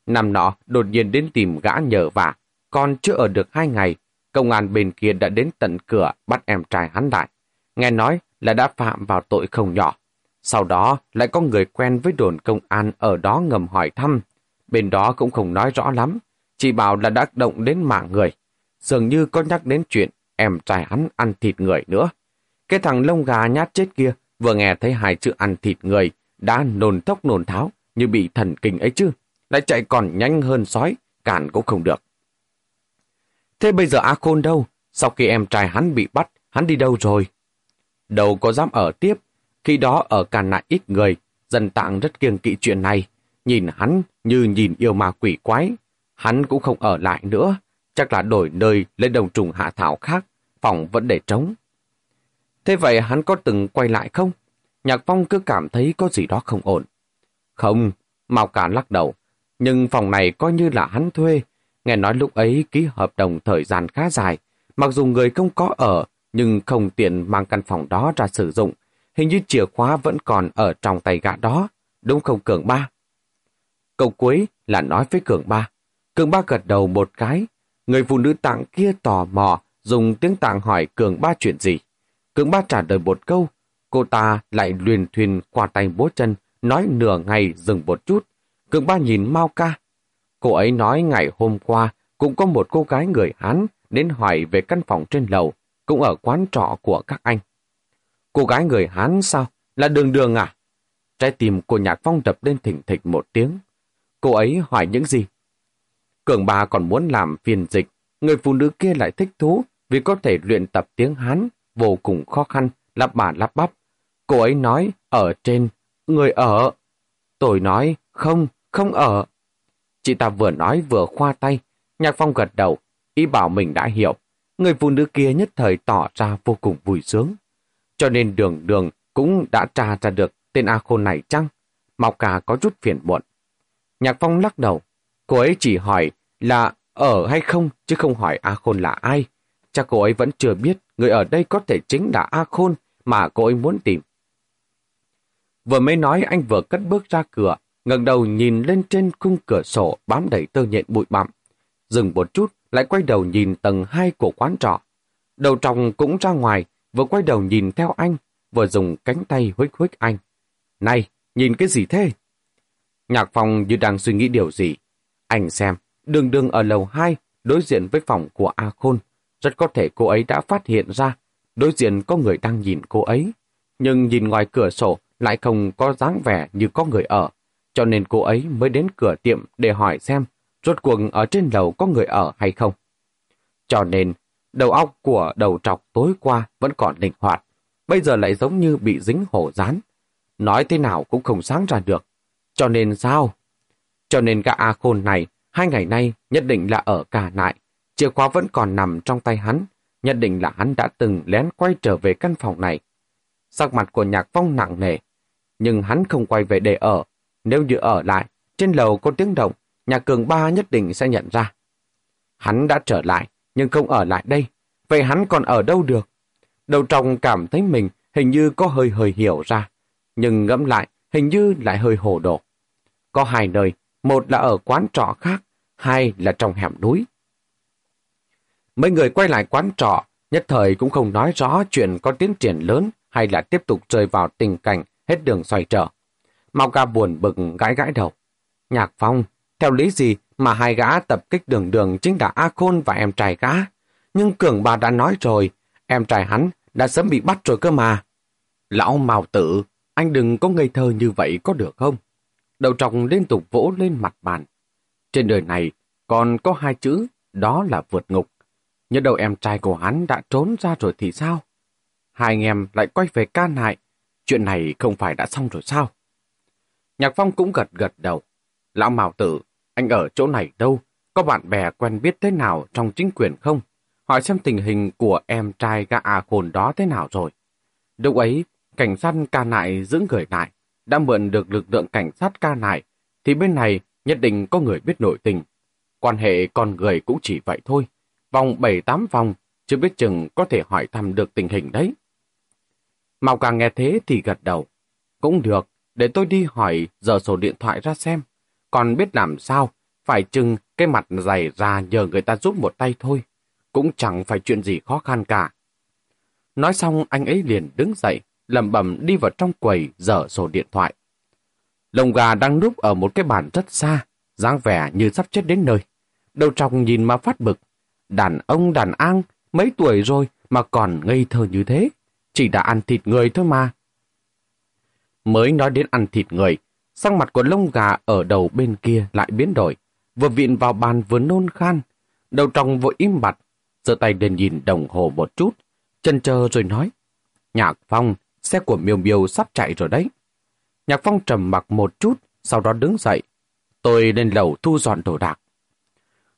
Năm nọ đột nhiên đến tìm gã nhờ vả, còn chưa ở được hai ngày, công an bên kia đã đến tận cửa bắt em trai hắn lại. Nghe nói là đã phạm vào tội không nhỏ. Sau đó lại có người quen với đồn công an ở đó ngầm hỏi thăm. Bên đó cũng không nói rõ lắm, chỉ bảo là đã động đến mạng người. Dường như có nhắc đến chuyện em trai hắn ăn thịt người nữa. Cái thằng lông gà nhát chết kia vừa nghe thấy hai chữ ăn thịt người đã nồn thốc nồn tháo như bị thần kinh ấy chứ. Lại chạy còn nhanh hơn sói, cản cũng không được. Thế bây giờ A Khôn đâu? Sau khi em trai hắn bị bắt, hắn đi đâu rồi? Đâu có dám ở tiếp. Khi đó ở càn lại ít người, dân tạng rất kiêng kỵ chuyện này. Nhìn hắn như nhìn yêu ma quỷ quái. Hắn cũng không ở lại nữa. Chắc là đổi nơi lên đồng trùng hạ thảo khác. Phòng vẫn để trống. Thế vậy hắn có từng quay lại không? Nhạc Phong cứ cảm thấy có gì đó không ổn. Không, Mao Cản lắc đầu. Nhưng phòng này coi như là hắn thuê. Nghe nói lúc ấy ký hợp đồng thời gian khá dài. Mặc dù người không có ở, nhưng không tiện mang căn phòng đó ra sử dụng. Hình như chìa khóa vẫn còn ở trong tay gã đó, đúng không Cường Ba? Câu cuối là nói với Cường Ba. Cường Ba gật đầu một cái. Người phụ nữ tạng kia tò mò, dùng tiếng tạng hỏi Cường Ba chuyện gì. Cường Ba trả lời một câu, cô ta lại luyền thuyền qua tay bố chân, nói nửa ngày dừng một chút. Cường Ba nhìn Mao Ca. Cô ấy nói ngày hôm qua cũng có một cô gái người Hán đến hỏi về căn phòng trên lầu, cũng ở quán trọ của các anh. Cô gái người Hán sao? Là đường đường à? Trái tim của Nhạc Phong đập lên thỉnh thịch một tiếng. Cô ấy hỏi những gì? Cường bà còn muốn làm phiền dịch, người phụ nữ kia lại thích thú vì có thể luyện tập tiếng Hán vô cùng khó khăn, lắp bà lắp bắp. Cô ấy nói, ở trên, người ở. Tôi nói, không, không ở. Chị ta vừa nói vừa khoa tay, Nhạc Phong gật đầu, ý bảo mình đã hiểu. Người phụ nữ kia nhất thời tỏ ra vô cùng vui sướng. Cho nên đường đường cũng đã tra ra được tên A Khôn này chăng? Mọc cả có chút phiền muộn. Nhạc Phong lắc đầu. Cô ấy chỉ hỏi là ở hay không, chứ không hỏi A Khôn là ai. Chắc cô ấy vẫn chưa biết người ở đây có thể chính là A Khôn mà cô ấy muốn tìm. Vừa mới nói anh vừa cất bước ra cửa, ngẩng đầu nhìn lên trên khung cửa sổ bám đầy tơ nhện bụi bặm. Dừng một chút, lại quay đầu nhìn tầng 2 của quán trọ. Đầu tròng cũng ra ngoài, vừa quay đầu nhìn theo anh, vừa dùng cánh tay huých huých anh. Này, nhìn cái gì thế? Nhạc phòng như đang suy nghĩ điều gì. Anh xem, đường đường ở lầu 2, đối diện với phòng của A Khôn. Rất có thể cô ấy đã phát hiện ra, đối diện có người đang nhìn cô ấy. Nhưng nhìn ngoài cửa sổ lại không có dáng vẻ như có người ở. Cho nên cô ấy mới đến cửa tiệm để hỏi xem rốt cuộc ở trên lầu có người ở hay không. Cho nên, đầu óc của đầu trọc tối qua vẫn còn linh hoạt, bây giờ lại giống như bị dính hổ rán. Nói thế nào cũng không sáng ra được. Cho nên sao? Cho nên cả A Khôn này, hai ngày nay nhất định là ở cả nại. Chìa khóa vẫn còn nằm trong tay hắn, nhất định là hắn đã từng lén quay trở về căn phòng này. Sắc mặt của Nhạc Phong nặng nề, nhưng hắn không quay về để ở. Nếu như ở lại, trên lầu có tiếng động, nhà cường ba nhất định sẽ nhận ra. Hắn đã trở lại, nhưng không ở lại đây. Vậy hắn còn ở đâu được? Đầu trong cảm thấy mình hình như có hơi hơi hiểu ra. Nhưng ngẫm lại, hình như lại hơi hồ đồ. Có hai nơi, một là ở quán trọ khác, hai là trong hẻm núi. Mấy người quay lại quán trọ, nhất thời cũng không nói rõ chuyện có tiến triển lớn hay là tiếp tục rơi vào tình cảnh hết đường xoay trở. Mau ca buồn bực gãi gãi đầu. Nhạc Phong, theo lý gì mà hai gã tập kích đường đường chính là A Khôn và em trai gã? Nhưng Cường bà đã nói rồi, em trai hắn đã sớm bị bắt rồi cơ mà. Lão mào Tử, anh đừng có ngây thơ như vậy có được không? Đầu trọc liên tục vỗ lên mặt bàn. Trên đời này còn có hai chữ, đó là vượt ngục. Nhớ đầu em trai của hắn đã trốn ra rồi thì sao? Hai anh em lại quay về can hại. Chuyện này không phải đã xong rồi sao? Nhạc Phong cũng gật gật đầu. Lão Mạo Tử, anh ở chỗ này đâu? Có bạn bè quen biết thế nào trong chính quyền không? Hỏi xem tình hình của em trai gã à khôn đó thế nào rồi. Lúc ấy, cảnh sát ca nại giữ người lại, đã mượn được lực lượng cảnh sát ca nại, thì bên này nhất định có người biết nội tình. Quan hệ con người cũng chỉ vậy thôi. Vòng 7-8 vòng, chưa biết chừng có thể hỏi thăm được tình hình đấy. Màu càng nghe thế thì gật đầu. Cũng được, để tôi đi hỏi giờ sổ điện thoại ra xem. Còn biết làm sao, phải chừng cái mặt dày ra nhờ người ta giúp một tay thôi. Cũng chẳng phải chuyện gì khó khăn cả. Nói xong anh ấy liền đứng dậy, lầm bầm đi vào trong quầy dở sổ điện thoại. Lồng gà đang núp ở một cái bàn rất xa, dáng vẻ như sắp chết đến nơi. Đầu trong nhìn mà phát bực. Đàn ông đàn an, mấy tuổi rồi mà còn ngây thơ như thế. Chỉ đã ăn thịt người thôi mà. Mới nói đến ăn thịt người, sang mặt của lông gà ở đầu bên kia lại biến đổi. Vừa viện vào bàn vừa nôn khan. Đầu trong vội im bặt, giơ tay lên nhìn đồng hồ một chút, chân chờ rồi nói. Nhạc Phong, xe của Miêu Miêu sắp chạy rồi đấy. Nhạc Phong trầm mặc một chút, sau đó đứng dậy. Tôi lên lầu thu dọn đồ đạc.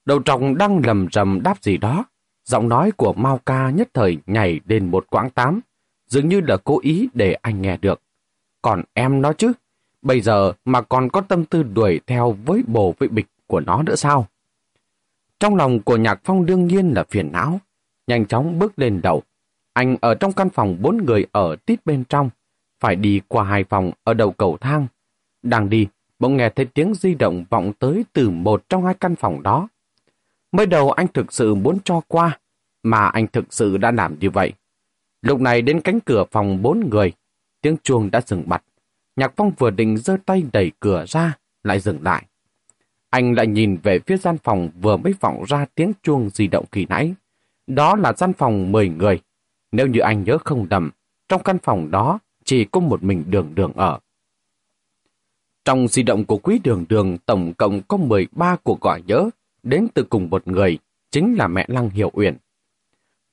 Đầu trọng đang lầm rầm đáp gì đó. Giọng nói của Mao Ca nhất thời nhảy lên một quãng tám, dường như là cố ý để anh nghe được. Còn em nói chứ, bây giờ mà còn có tâm tư đuổi theo với bồ với bịch của nó nữa sao? Trong lòng của Nhạc Phong đương nhiên là phiền não. nhanh chóng bước lên đầu. Anh ở trong căn phòng bốn người ở tít bên trong, phải đi qua hai phòng ở đầu cầu thang. Đang đi, bỗng nghe thấy tiếng di động vọng tới từ một trong hai căn phòng đó. Mới đầu anh thực sự muốn cho qua, mà anh thực sự đã làm như vậy. Lúc này đến cánh cửa phòng bốn người, tiếng chuông đã dừng bặt. Nhạc Phong vừa định giơ tay đẩy cửa ra, lại dừng lại. Anh lại nhìn về phía gian phòng vừa mới vọng ra tiếng chuông di động kỳ nãy. Đó là gian phòng 10 người. Nếu như anh nhớ không đầm, trong căn phòng đó chỉ có một mình đường đường ở. Trong di động của quý đường đường tổng cộng có 13 cuộc gọi nhớ, đến từ cùng một người, chính là mẹ Lăng Hiểu Uyển.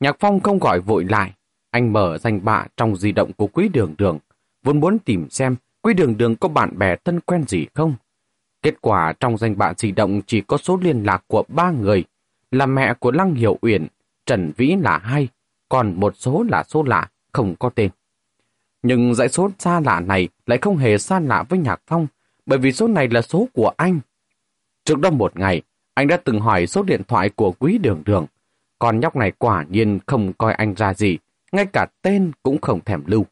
Nhạc Phong không gọi vội lại, anh mở danh bạ trong di động của quý đường đường, vốn muốn tìm xem quý đường đường có bạn bè thân quen gì không. Kết quả trong danh bạ di động chỉ có số liên lạc của ba người, là mẹ của Lăng Hiểu Uyển, Trần Vĩ là hai, còn một số là số lạ, không có tên. Nhưng dãy số xa lạ này lại không hề xa lạ với Nhạc Phong, bởi vì số này là số của anh. Trước đó một ngày, anh đã từng hỏi số điện thoại của quý đường đường. Còn nhóc này quả nhiên không coi anh ra gì, ngay cả tên cũng không thèm lưu.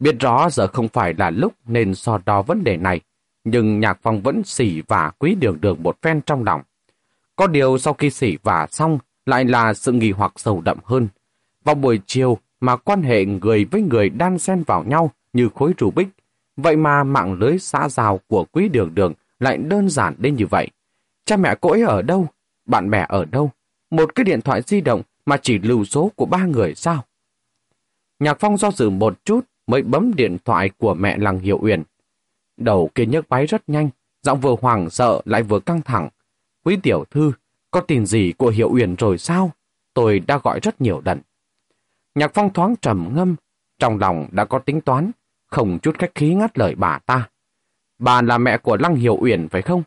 Biết rõ giờ không phải là lúc nên so đo vấn đề này, nhưng Nhạc Phong vẫn xỉ và quý đường đường một phen trong lòng. Có điều sau khi xỉ và xong lại là sự nghỉ hoặc sâu đậm hơn. Vào buổi chiều mà quan hệ người với người đan xen vào nhau như khối rubik, vậy mà mạng lưới xã giao của quý đường đường lại đơn giản đến như vậy. Cha mẹ cô ấy ở đâu? Bạn bè ở đâu? Một cái điện thoại di động mà chỉ lưu số của ba người sao? Nhạc Phong do dự một chút mới bấm điện thoại của mẹ Lăng Hiệu Uyển. Đầu kia nhấc máy rất nhanh, giọng vừa hoảng sợ lại vừa căng thẳng. Quý tiểu thư, có tin gì của Hiệu Uyển rồi sao? Tôi đã gọi rất nhiều lần. Nhạc Phong thoáng trầm ngâm, trong lòng đã có tính toán, không chút khách khí ngắt lời bà ta. Bà là mẹ của Lăng Hiệu Uyển phải không?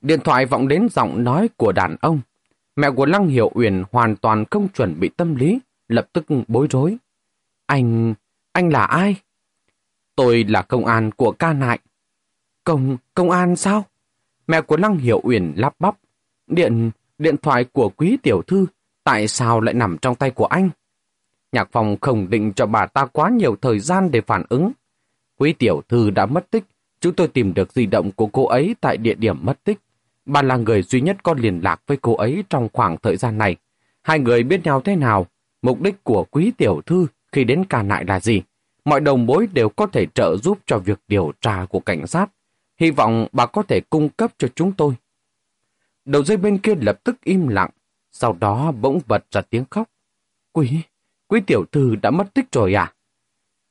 Điện thoại vọng đến giọng nói của đàn ông. Mẹ của Lăng Hiểu Uyển hoàn toàn không chuẩn bị tâm lý, lập tức bối rối. Anh anh là ai? Tôi là công an của ca nại. Công... công an sao? Mẹ của Lăng Hiểu Uyển lắp bắp. Điện... điện thoại của quý tiểu thư, tại sao lại nằm trong tay của anh? Nhạc phòng không định cho bà ta quá nhiều thời gian để phản ứng. Quý tiểu thư đã mất tích, chúng tôi tìm được di động của cô ấy tại địa điểm mất tích. Bà là người duy nhất có liên lạc với cô ấy trong khoảng thời gian này. Hai người biết nhau thế nào? Mục đích của quý tiểu thư khi đến ca nại là gì? Mọi đồng bối đều có thể trợ giúp cho việc điều tra của cảnh sát. Hy vọng bà có thể cung cấp cho chúng tôi. Đầu dây bên kia lập tức im lặng, sau đó bỗng bật ra tiếng khóc. Quý, quý tiểu thư đã mất tích rồi à?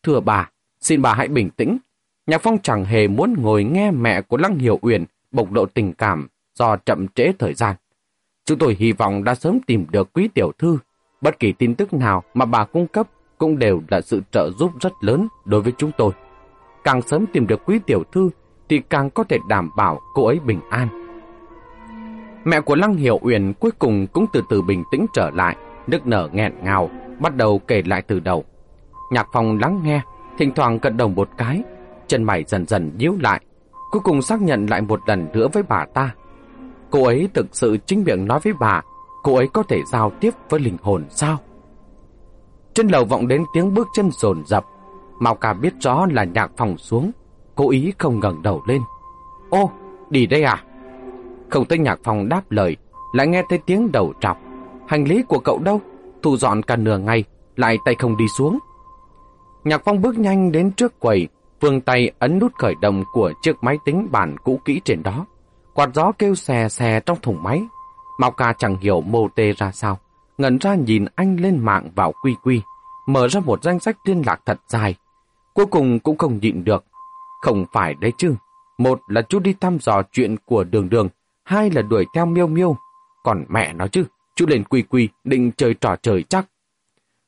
Thưa bà, xin bà hãy bình tĩnh. Nhạc Phong chẳng hề muốn ngồi nghe mẹ của Lăng Hiểu Uyển bộc lộ tình cảm do chậm trễ thời gian. Chúng tôi hy vọng đã sớm tìm được quý tiểu thư. Bất kỳ tin tức nào mà bà cung cấp cũng đều là sự trợ giúp rất lớn đối với chúng tôi. Càng sớm tìm được quý tiểu thư thì càng có thể đảm bảo cô ấy bình an. Mẹ của Lăng Hiểu Uyển cuối cùng cũng từ từ bình tĩnh trở lại, nước nở nghẹn ngào, bắt đầu kể lại từ đầu. Nhạc phòng lắng nghe, thỉnh thoảng cận đồng một cái, chân mày dần dần nhíu lại, cuối cùng xác nhận lại một lần nữa với bà ta. Cô ấy thực sự chính miệng nói với bà, cô ấy có thể giao tiếp với linh hồn sao? Trên lầu vọng đến tiếng bước chân rồn rập, Mao Cà biết rõ là nhạc phòng xuống, cố ý không ngẩng đầu lên. Ô, đi đây à? Không thấy nhạc phòng đáp lời, lại nghe thấy tiếng đầu trọc. Hành lý của cậu đâu? Thu dọn cả nửa ngày, lại tay không đi xuống. Nhạc phong bước nhanh đến trước quầy, vương tay ấn nút khởi động của chiếc máy tính bàn cũ kỹ trên đó. Quạt gió kêu xè xè trong thùng máy. Mao ca chẳng hiểu mô tê ra sao. Ngẩn ra nhìn anh lên mạng vào quy quy. Mở ra một danh sách liên lạc thật dài. Cuối cùng cũng không nhịn được. Không phải đấy chứ. Một là chú đi thăm dò chuyện của đường đường. Hai là đuổi theo miêu miêu. Còn mẹ nó chứ. Chú lên quy quy định chơi trò trời chắc.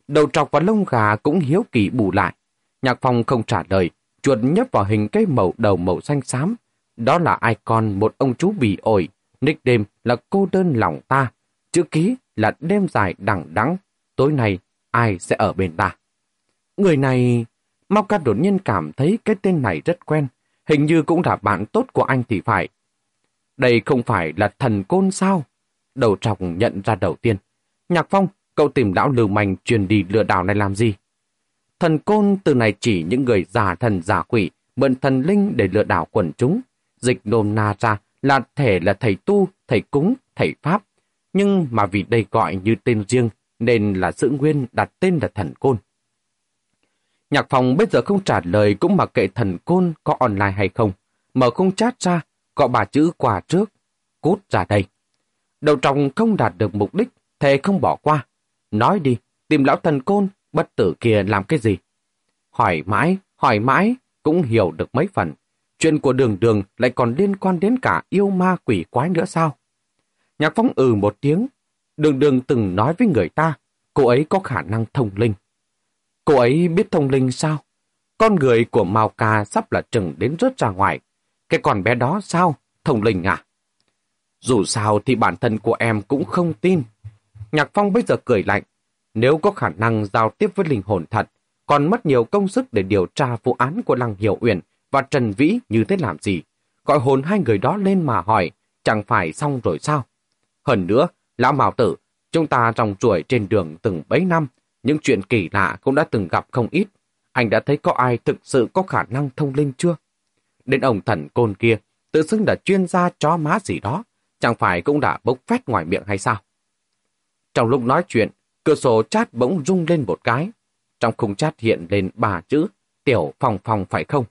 Đầu trọc và lông gà cũng hiếu kỳ bù lại. Nhạc phong không trả lời. Chuột nhấp vào hình cây màu đầu màu xanh xám đó là icon một ông chú bị ổi, nickname là cô đơn lòng ta, chữ ký là đêm dài đằng đắng, tối nay ai sẽ ở bên ta. Người này... Mau ca đột nhiên cảm thấy cái tên này rất quen, hình như cũng là bạn tốt của anh thì phải. Đây không phải là thần côn sao? Đầu trọc nhận ra đầu tiên. Nhạc Phong, cậu tìm lão lưu manh truyền đi lừa đảo này làm gì? Thần côn từ này chỉ những người giả thần giả quỷ, mượn thần linh để lừa đảo quần chúng. Dịch nôm na ra là thể là thầy tu, thầy cúng, thầy pháp. Nhưng mà vì đây gọi như tên riêng, nên là giữ nguyên đặt tên là thần côn. Nhạc phòng bây giờ không trả lời cũng mặc kệ thần côn có online hay không. Mở không chat ra, gọi bà chữ quà trước, cút ra đây. Đầu tròng không đạt được mục đích, thề không bỏ qua. Nói đi, tìm lão thần côn, bất tử kia làm cái gì? Hỏi mãi, hỏi mãi, cũng hiểu được mấy phần. Chuyện của đường đường lại còn liên quan đến cả yêu ma quỷ quái nữa sao? Nhạc phong ừ một tiếng. Đường đường từng nói với người ta, cô ấy có khả năng thông linh. Cô ấy biết thông linh sao? Con người của Mao Ca sắp là chừng đến rớt ra ngoài. Cái con bé đó sao? Thông linh à? Dù sao thì bản thân của em cũng không tin. Nhạc Phong bây giờ cười lạnh. Nếu có khả năng giao tiếp với linh hồn thật, còn mất nhiều công sức để điều tra vụ án của Lăng Hiểu Uyển và Trần Vĩ như thế làm gì? Gọi hồn hai người đó lên mà hỏi, chẳng phải xong rồi sao? Hơn nữa, Lão Mạo Tử, chúng ta trong chuỗi trên đường từng bấy năm, những chuyện kỳ lạ cũng đã từng gặp không ít. Anh đã thấy có ai thực sự có khả năng thông linh chưa? Đến ông thần côn kia, tự xưng là chuyên gia chó má gì đó, chẳng phải cũng đã bốc phét ngoài miệng hay sao? Trong lúc nói chuyện, cửa sổ chat bỗng rung lên một cái. Trong khung chat hiện lên ba chữ, tiểu phòng phòng phải không?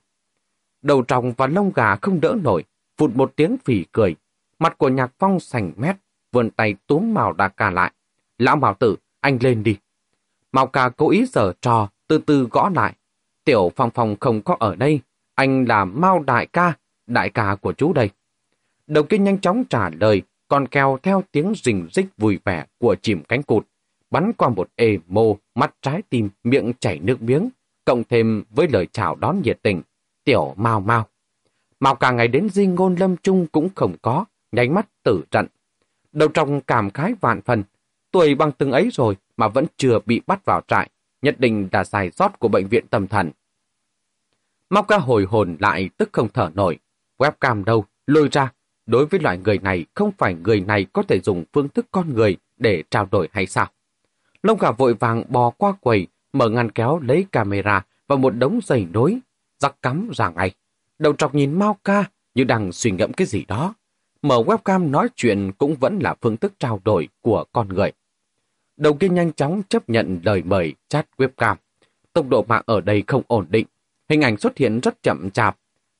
Đầu tròng và lông gà không đỡ nổi, phụt một tiếng phỉ cười. Mặt của nhạc phong sành mét, vươn tay túm màu Đa ca lại. Lão Mao tử, anh lên đi. Mao ca cố ý giở trò, từ từ gõ lại. Tiểu phong phong không có ở đây, anh là Mao đại ca, đại ca của chú đây. Đầu kia nhanh chóng trả lời, còn kèo theo tiếng rình rích vui vẻ của chìm cánh cụt, bắn qua một ê mô, mắt trái tim, miệng chảy nước miếng, cộng thêm với lời chào đón nhiệt tình, tiểu mau mau. Mao cả ngày đến di ngôn lâm trung cũng không có, nháy mắt tử trận. Đầu trong cảm khái vạn phần, tuổi bằng từng ấy rồi mà vẫn chưa bị bắt vào trại, nhất định là sai sót của bệnh viện tâm thần. Mao ca hồi hồn lại tức không thở nổi, webcam đâu, lôi ra, Đối với loại người này, không phải người này có thể dùng phương thức con người để trao đổi hay sao? Lông gà vội vàng bò qua quầy, mở ngăn kéo lấy camera và một đống giày nối, giặc cắm ra ngay. Đầu trọc nhìn Mao ca như đang suy ngẫm cái gì đó. Mở webcam nói chuyện cũng vẫn là phương thức trao đổi của con người. Đầu kia nhanh chóng chấp nhận lời mời chat webcam. Tốc độ mạng ở đây không ổn định. Hình ảnh xuất hiện rất chậm chạp.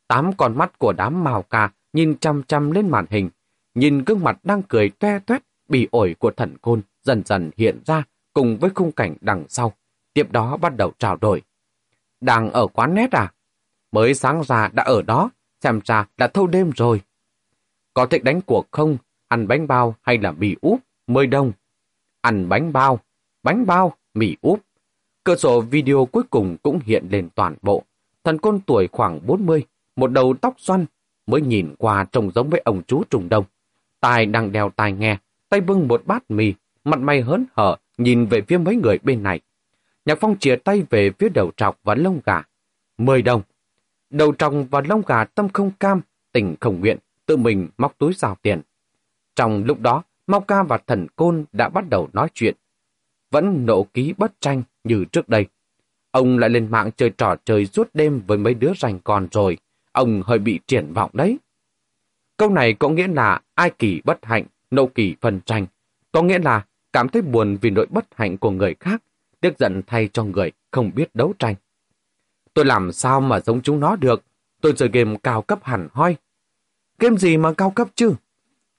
Tám con mắt của đám màu ca nhìn chăm chăm lên màn hình, nhìn gương mặt đang cười toe toét, bị ổi của thần côn dần dần hiện ra cùng với khung cảnh đằng sau. Tiếp đó bắt đầu trao đổi. Đang ở quán nét à? Mới sáng ra đã ở đó, xem ra đã thâu đêm rồi. Có thích đánh cuộc không? Ăn bánh bao hay là mì úp? Mười đồng. Ăn bánh bao, bánh bao, mì úp. Cơ sổ video cuối cùng cũng hiện lên toàn bộ. Thần côn tuổi khoảng 40, một đầu tóc xoăn, mới nhìn qua trông giống với ông chú trùng đông. Tài đang đeo tai nghe, tay bưng một bát mì, mặt mày hớn hở, nhìn về phía mấy người bên này. Nhạc Phong chìa tay về phía đầu trọc và lông gà. Mười đồng. Đầu trọc và lông gà tâm không cam, tình không nguyện, tự mình móc túi rào tiền. Trong lúc đó, Mau Ca và Thần Côn đã bắt đầu nói chuyện. Vẫn nộ ký bất tranh như trước đây. Ông lại lên mạng chơi trò chơi suốt đêm với mấy đứa rành còn rồi ông hơi bị triển vọng đấy. Câu này có nghĩa là ai kỳ bất hạnh, nộ kỳ phân tranh. Có nghĩa là cảm thấy buồn vì nỗi bất hạnh của người khác, tiếc giận thay cho người không biết đấu tranh. Tôi làm sao mà giống chúng nó được? Tôi chơi game cao cấp hẳn hoi. Game gì mà cao cấp chứ?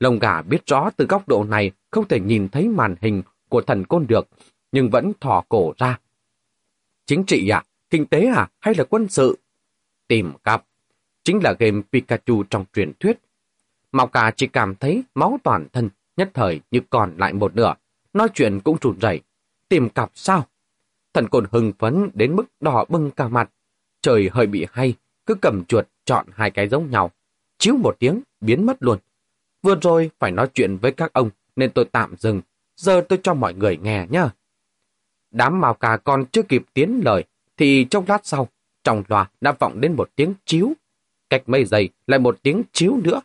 Lông gà biết rõ từ góc độ này không thể nhìn thấy màn hình của thần côn được, nhưng vẫn thỏ cổ ra. Chính trị à? Kinh tế à? Hay là quân sự? Tìm cặp chính là game Pikachu trong truyền thuyết. Mao Cả chỉ cảm thấy máu toàn thân, nhất thời như còn lại một nửa, nói chuyện cũng rụt rẩy. Tìm cặp sao? Thần côn hưng phấn đến mức đỏ bưng cả mặt. Trời hơi bị hay, cứ cầm chuột chọn hai cái giống nhau. Chiếu một tiếng, biến mất luôn. Vừa rồi phải nói chuyện với các ông nên tôi tạm dừng. Giờ tôi cho mọi người nghe nhá. Đám màu cà còn chưa kịp tiến lời thì trong lát sau, trong loa đã vọng đến một tiếng chiếu Cách mấy giây lại một tiếng chiếu nữa.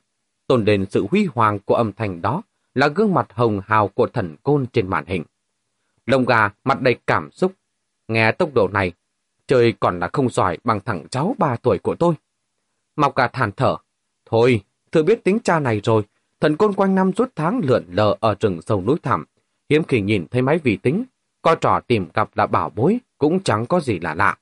tồn đền sự huy hoàng của âm thanh đó là gương mặt hồng hào của thần côn trên màn hình. lông gà mặt đầy cảm xúc. Nghe tốc độ này, trời còn là không giỏi bằng thằng cháu ba tuổi của tôi. Mọc cả than thở. Thôi, thừa biết tính cha này rồi, thần côn quanh năm suốt tháng lượn lờ ở rừng sâu núi thẳm. Hiếm khi nhìn thấy máy vi tính, coi trò tìm gặp là bảo bối, cũng chẳng có gì là lạ.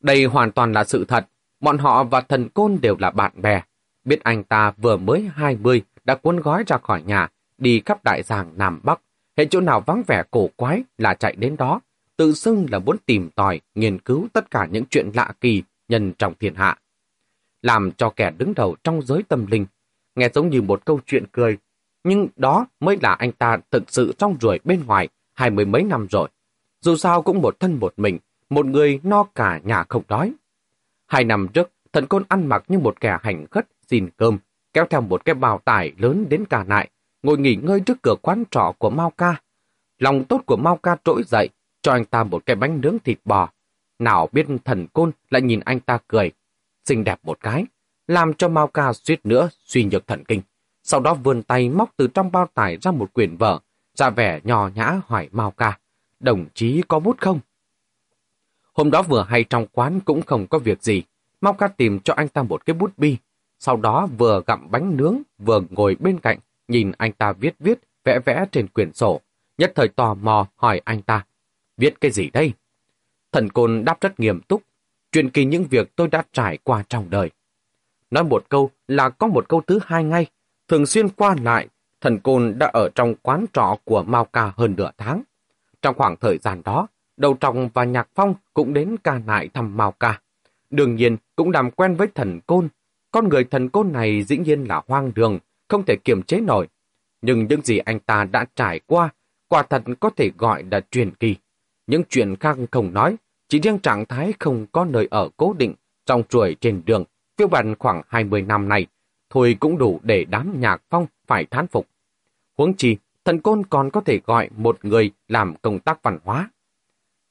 Đây hoàn toàn là sự thật, bọn họ và thần côn đều là bạn bè. Biết anh ta vừa mới 20 đã cuốn gói ra khỏi nhà, đi khắp đại giang Nam Bắc. Hệ chỗ nào vắng vẻ cổ quái là chạy đến đó, tự xưng là muốn tìm tòi, nghiên cứu tất cả những chuyện lạ kỳ nhân trong thiên hạ. Làm cho kẻ đứng đầu trong giới tâm linh, nghe giống như một câu chuyện cười, nhưng đó mới là anh ta thực sự trong ruồi bên ngoài hai mươi mấy năm rồi. Dù sao cũng một thân một mình, một người no cả nhà không đói. Hai năm trước, thần côn ăn mặc như một kẻ hành khất xin cơm, kéo theo một cái bào tải lớn đến cả nại, ngồi nghỉ ngơi trước cửa quán trọ của Mao Ca. Lòng tốt của Mao Ca trỗi dậy, cho anh ta một cái bánh nướng thịt bò. Nào biết thần côn lại nhìn anh ta cười, xinh đẹp một cái, làm cho Mao Ca suýt nữa suy nhược thần kinh. Sau đó vươn tay móc từ trong bao tải ra một quyển vở, ra vẻ nhỏ nhã hỏi Mao Ca, đồng chí có bút không? Hôm đó vừa hay trong quán cũng không có việc gì, Mao Ca tìm cho anh ta một cái bút bi, sau đó vừa gặm bánh nướng, vừa ngồi bên cạnh, nhìn anh ta viết viết, vẽ vẽ trên quyển sổ, nhất thời tò mò hỏi anh ta, viết cái gì đây? Thần Côn đáp rất nghiêm túc, truyền kỳ những việc tôi đã trải qua trong đời. Nói một câu là có một câu thứ hai ngay, thường xuyên qua lại, thần Côn đã ở trong quán trọ của Mao Ca hơn nửa tháng. Trong khoảng thời gian đó, Đầu Trọng và Nhạc Phong cũng đến ca nại thăm Mao Ca. Đương nhiên cũng làm quen với thần Côn. Con người thần Côn này dĩ nhiên là hoang đường, không thể kiềm chế nổi. Nhưng những gì anh ta đã trải qua, quả thật có thể gọi là truyền kỳ. Những chuyện khác không nói, chỉ riêng trạng thái không có nơi ở cố định trong chuỗi trên đường, phiêu bản khoảng 20 năm này, thôi cũng đủ để đám nhạc phong phải thán phục. Huống chi, thần côn còn có thể gọi một người làm công tác văn hóa.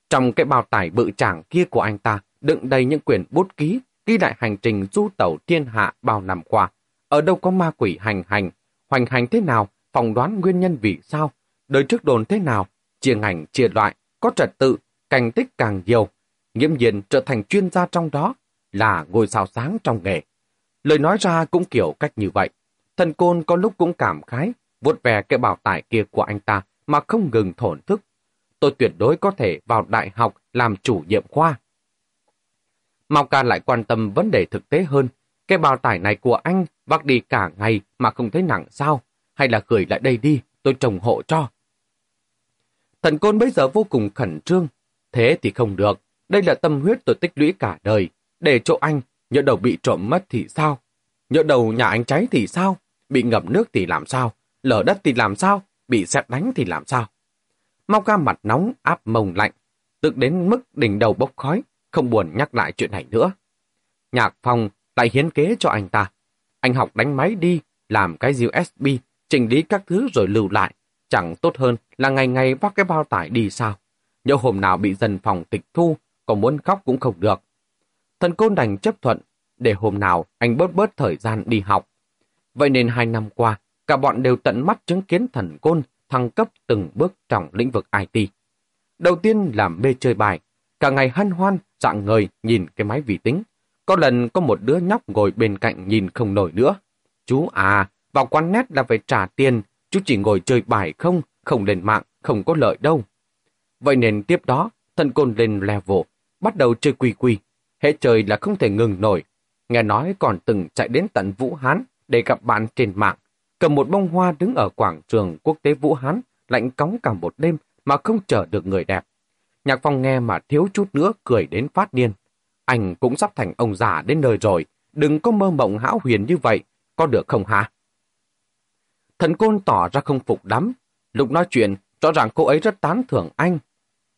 Trong cái bao tải bự trảng kia của anh ta, đựng đầy những quyển bút ký, ghi lại hành trình du tẩu thiên hạ bao năm qua. Ở đâu có ma quỷ hành hành, hoành hành thế nào, phỏng đoán nguyên nhân vì sao, đời trước đồn thế nào, chia ngành, chia loại, có trật tự, thành tích càng nhiều, nghiêm nhiên trở thành chuyên gia trong đó, là ngôi sao sáng trong nghề. Lời nói ra cũng kiểu cách như vậy. Thần Côn có lúc cũng cảm khái, vuốt về cái bảo tải kia của anh ta mà không ngừng thổn thức. Tôi tuyệt đối có thể vào đại học làm chủ nhiệm khoa. Mao Ca lại quan tâm vấn đề thực tế hơn. Cái bao tải này của anh vác đi cả ngày mà không thấy nặng sao? Hay là gửi lại đây đi, tôi trồng hộ cho. Thần Côn bây giờ vô cùng khẩn trương. Thế thì không được. Đây là tâm huyết tôi tích lũy cả đời. Để chỗ anh, nhỡ đầu bị trộm mất thì sao? Nhỡ đầu nhà anh cháy thì sao? Bị ngập nước thì làm sao? Lở đất thì làm sao? Bị xét đánh thì làm sao? Mau ca mặt nóng, áp mông lạnh. Tự đến mức đỉnh đầu bốc khói, không buồn nhắc lại chuyện này nữa. Nhạc Phong lại hiến kế cho anh ta. Anh học đánh máy đi, làm cái USB, chỉnh lý các thứ rồi lưu lại. Chẳng tốt hơn là ngày ngày vác cái bao tải đi sao. Nhớ hôm nào bị dân phòng tịch thu, còn muốn khóc cũng không được. Thần côn đành chấp thuận, để hôm nào anh bớt bớt thời gian đi học. Vậy nên hai năm qua, cả bọn đều tận mắt chứng kiến thần côn thăng cấp từng bước trong lĩnh vực IT. Đầu tiên là mê chơi bài, cả ngày hân hoan, dạng người nhìn cái máy vi tính. Có lần có một đứa nhóc ngồi bên cạnh nhìn không nổi nữa. Chú à, vào quán nét là phải trả tiền, chú chỉ ngồi chơi bài không, không lên mạng, không có lợi đâu. Vậy nên tiếp đó, thần côn lên level, bắt đầu chơi quy quy. Hệ trời là không thể ngừng nổi. Nghe nói còn từng chạy đến tận Vũ Hán để gặp bạn trên mạng. Cầm một bông hoa đứng ở quảng trường quốc tế Vũ Hán, lạnh cóng cả một đêm mà không chờ được người đẹp. Nhạc phong nghe mà thiếu chút nữa cười đến phát điên. Anh cũng sắp thành ông già đến nơi rồi, đừng có mơ mộng hão huyền như vậy, có được không hả? Thần côn tỏ ra không phục lắm. Lúc nói chuyện, rõ ràng cô ấy rất tán thưởng anh.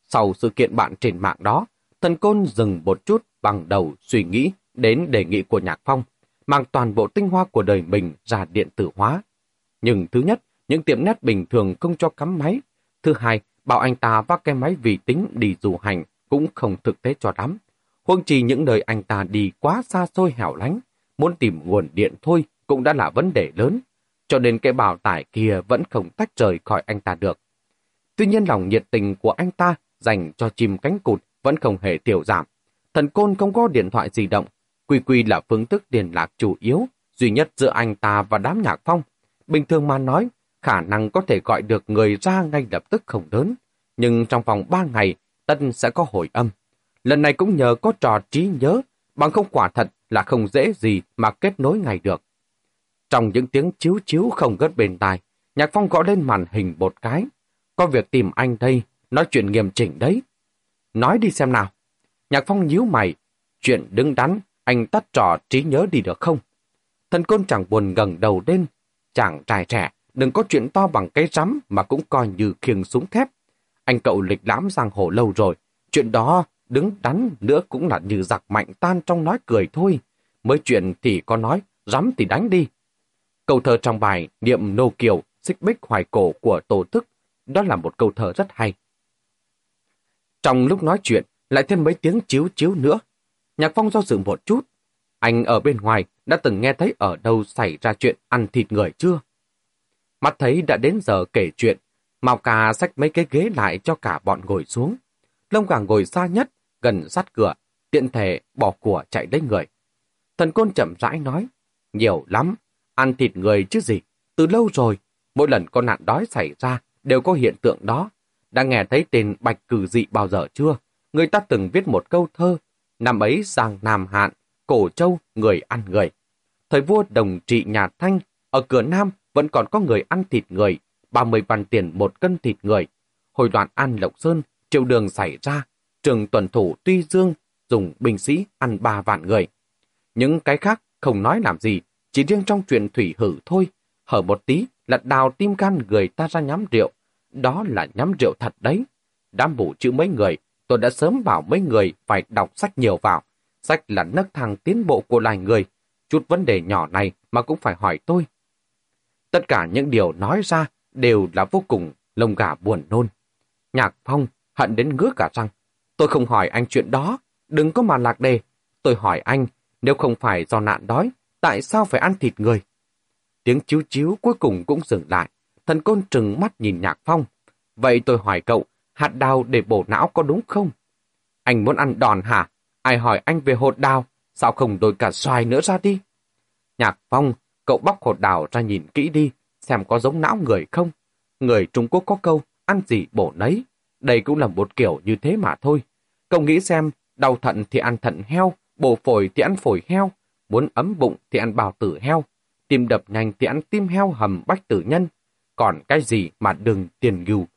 Sau sự kiện bạn trên mạng đó, thần côn dừng một chút bằng đầu suy nghĩ đến đề nghị của Nhạc Phong, mang toàn bộ tinh hoa của đời mình ra điện tử hóa. Nhưng thứ nhất, những tiệm nét bình thường không cho cắm máy. Thứ hai, bảo anh ta vác cái máy vi tính đi du hành cũng không thực tế cho lắm. Huông trì những nơi anh ta đi quá xa xôi hẻo lánh, muốn tìm nguồn điện thôi cũng đã là vấn đề lớn, cho nên cái bảo tải kia vẫn không tách rời khỏi anh ta được. Tuy nhiên lòng nhiệt tình của anh ta dành cho chim cánh cụt vẫn không hề tiểu giảm. Thần Côn không có điện thoại di động, Quy Quy là phương thức liên lạc chủ yếu, duy nhất giữa anh ta và đám nhạc phong. Bình thường mà nói, khả năng có thể gọi được người ra ngay lập tức không lớn, nhưng trong vòng 3 ngày, Tân sẽ có hồi âm. Lần này cũng nhờ có trò trí nhớ, bằng không quả thật là không dễ gì mà kết nối ngay được. Trong những tiếng chiếu chiếu không gớt bên tai, Nhạc Phong gõ lên màn hình một cái. Có việc tìm anh đây, nói chuyện nghiêm chỉnh đấy. Nói đi xem nào. Nhạc Phong nhíu mày. Chuyện đứng đắn, anh tắt trò trí nhớ đi được không? Thần côn chẳng buồn gần đầu lên. Chàng trai trẻ, đừng có chuyện to bằng cái rắm mà cũng coi như khiêng súng thép. Anh cậu lịch lãm giang hồ lâu rồi. Chuyện đó đứng đắn nữa cũng là như giặc mạnh tan trong nói cười thôi. Mới chuyện thì có nói, rắm thì đánh đi. Câu thơ trong bài Niệm Nô Kiều, xích bích hoài cổ của Tổ Thức, đó là một câu thơ rất hay. Trong lúc nói chuyện, lại thêm mấy tiếng chiếu chiếu nữa. Nhạc Phong do dự một chút. Anh ở bên ngoài đã từng nghe thấy ở đâu xảy ra chuyện ăn thịt người chưa? Mắt thấy đã đến giờ kể chuyện, Mao Cà xách mấy cái ghế lại cho cả bọn ngồi xuống. Lông Càng ngồi xa nhất, gần sát cửa, tiện thể bỏ của chạy lấy người. Thần Côn chậm rãi nói, nhiều lắm, ăn thịt người chứ gì, từ lâu rồi, mỗi lần con nạn đói xảy ra đều có hiện tượng đó. Đã nghe thấy tên Bạch Cử Dị bao giờ chưa? Người ta từng viết một câu thơ, năm ấy sang Nam Hạn, Cổ Châu, người ăn người. Thời vua đồng trị nhà Thanh, ở cửa Nam vẫn còn có người ăn thịt người, 30 văn tiền một cân thịt người. Hồi đoạn An Lộc Sơn, triều đường xảy ra, trường tuần thủ Tuy Dương dùng binh sĩ ăn ba vạn người. Những cái khác không nói làm gì, chỉ riêng trong chuyện thủy hử thôi, hở một tí là đào tim can người ta ra nhắm rượu. Đó là nhắm rượu thật đấy. Đám bủ chữ mấy người, tôi đã sớm bảo mấy người phải đọc sách nhiều vào. Sách là nấc thang tiến bộ của loài người. Chút vấn đề nhỏ này mà cũng phải hỏi tôi. Tất cả những điều nói ra đều là vô cùng lông gà buồn nôn. Nhạc Phong hận đến ngứa cả răng. Tôi không hỏi anh chuyện đó, đừng có mà lạc đề. Tôi hỏi anh, nếu không phải do nạn đói, tại sao phải ăn thịt người? Tiếng chiếu chiếu cuối cùng cũng dừng lại. Thần côn trừng mắt nhìn Nhạc Phong. Vậy tôi hỏi cậu, hạt đào để bổ não có đúng không? Anh muốn ăn đòn hả? Ai hỏi anh về hột đào? Sao không đổi cả xoài nữa ra đi? Nhạc Phong, cậu bóc hột đào ra nhìn kỹ đi, xem có giống não người không. Người Trung Quốc có câu, ăn gì bổ nấy. Đây cũng là một kiểu như thế mà thôi. Cậu nghĩ xem, đau thận thì ăn thận heo, bổ phổi thì ăn phổi heo, muốn ấm bụng thì ăn bào tử heo, tim đập nhanh thì ăn tim heo hầm bách tử nhân. Còn cái gì mà đường tiền ngưu?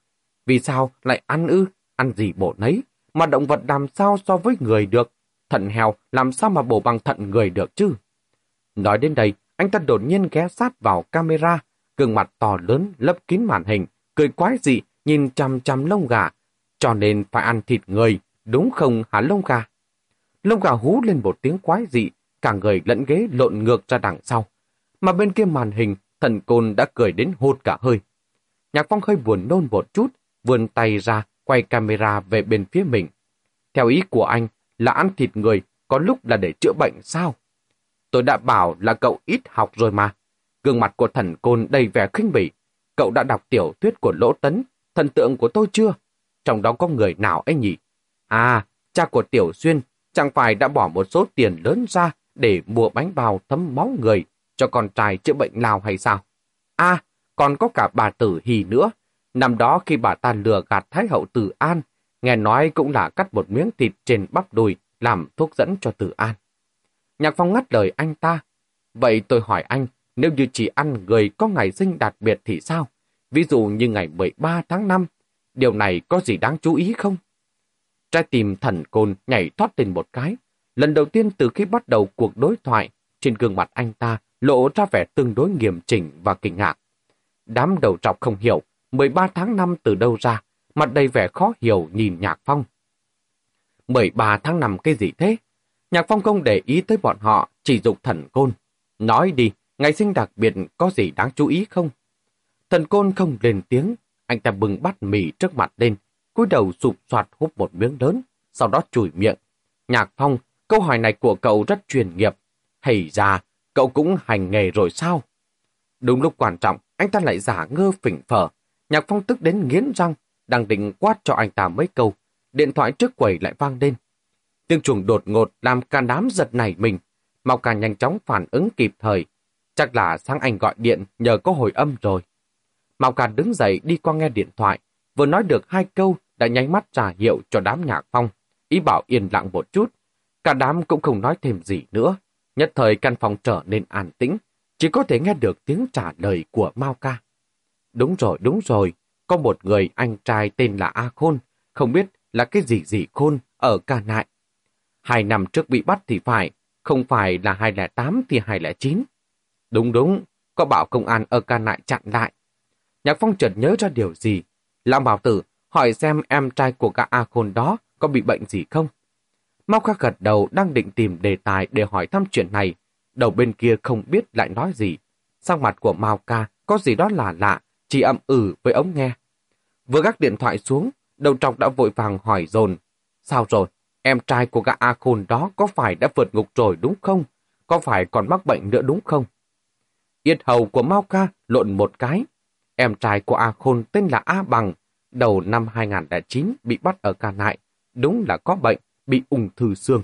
Vì sao lại ăn ư? Ăn gì bổ nấy? Mà động vật làm sao so với người được? Thận heo làm sao mà bổ bằng thận người được chứ? Nói đến đây, anh ta đột nhiên ghé sát vào camera, gương mặt to lớn lấp kín màn hình, cười quái dị, nhìn chằm chằm lông gà. Cho nên phải ăn thịt người, đúng không hả lông gà? Lông gà hú lên một tiếng quái dị, cả người lẫn ghế lộn ngược ra đằng sau. Mà bên kia màn hình, thần côn đã cười đến hụt cả hơi. Nhạc Phong hơi buồn nôn một chút, vươn tay ra, quay camera về bên phía mình. Theo ý của anh, là ăn thịt người, có lúc là để chữa bệnh sao? Tôi đã bảo là cậu ít học rồi mà. Gương mặt của thần côn đầy vẻ khinh bỉ. Cậu đã đọc tiểu thuyết của Lỗ Tấn, thần tượng của tôi chưa? Trong đó có người nào ấy nhỉ? À, cha của Tiểu Xuyên chẳng phải đã bỏ một số tiền lớn ra để mua bánh bao thấm máu người cho con trai chữa bệnh lao hay sao? À, còn có cả bà Tử Hì nữa. Năm đó khi bà ta lừa gạt Thái hậu Tử An, nghe nói cũng là cắt một miếng thịt trên bắp đùi làm thuốc dẫn cho Tử An. Nhạc Phong ngắt lời anh ta. Vậy tôi hỏi anh, nếu như chỉ ăn người có ngày sinh đặc biệt thì sao? Ví dụ như ngày 13 tháng 5, điều này có gì đáng chú ý không? Trái tim thần côn nhảy thoát lên một cái. Lần đầu tiên từ khi bắt đầu cuộc đối thoại, trên gương mặt anh ta lộ ra vẻ tương đối nghiêm chỉnh và kinh ngạc. Đám đầu trọc không hiểu, 13 tháng 5 từ đâu ra, mặt đầy vẻ khó hiểu nhìn Nhạc Phong. 13 tháng 5 cái gì thế? Nhạc Phong không để ý tới bọn họ, chỉ dục thần côn. Nói đi, ngày sinh đặc biệt có gì đáng chú ý không? Thần côn không lên tiếng, anh ta bừng bát mì trước mặt lên, cúi đầu sụp soạt hút một miếng lớn, sau đó chùi miệng. Nhạc Phong, câu hỏi này của cậu rất chuyên nghiệp. Hay ra, cậu cũng hành nghề rồi sao? Đúng lúc quan trọng, anh ta lại giả ngơ phỉnh phở. Nhạc Phong tức đến nghiến răng. đang định quát cho anh ta mấy câu, điện thoại trước quầy lại vang lên. Tiếng chuồng đột ngột làm cả đám giật nảy mình. Mau cả nhanh chóng phản ứng kịp thời. Chắc là sang anh gọi điện nhờ có hồi âm rồi. Mao Càn đứng dậy đi qua nghe điện thoại, vừa nói được hai câu đã nháy mắt trả hiệu cho đám nhạc phong, ý bảo yên lặng một chút. Cả đám cũng không nói thêm gì nữa. Nhất thời căn phòng trở nên an tĩnh, chỉ có thể nghe được tiếng trả lời của Mao Ca. Đúng rồi, đúng rồi, có một người anh trai tên là A Khôn, không biết là cái gì gì Khôn ở Ca Nại. Hai năm trước bị bắt thì phải, không phải là 208 thì 209. Đúng đúng, có bảo công an ở Ca Nại chặn lại. Nhạc Phong chợt nhớ ra điều gì. Lão Bảo Tử hỏi xem em trai của gã A Khôn đó có bị bệnh gì không. Mau khắc gật đầu đang định tìm đề tài để hỏi thăm chuyện này. Đầu bên kia không biết lại nói gì. Sang mặt của Mao Ca có gì đó là lạ, chỉ âm ừ với ống nghe. Vừa gác điện thoại xuống, đầu trọc đã vội vàng hỏi dồn Sao rồi? Em trai của gã A Khôn đó có phải đã vượt ngục rồi đúng không? Có phải còn mắc bệnh nữa đúng không? Yết hầu của Mao Ca lộn một cái. Em trai của A Khôn tên là A Bằng, đầu năm 2009 bị bắt ở Ca Nại. Đúng là có bệnh, bị ung thư xương.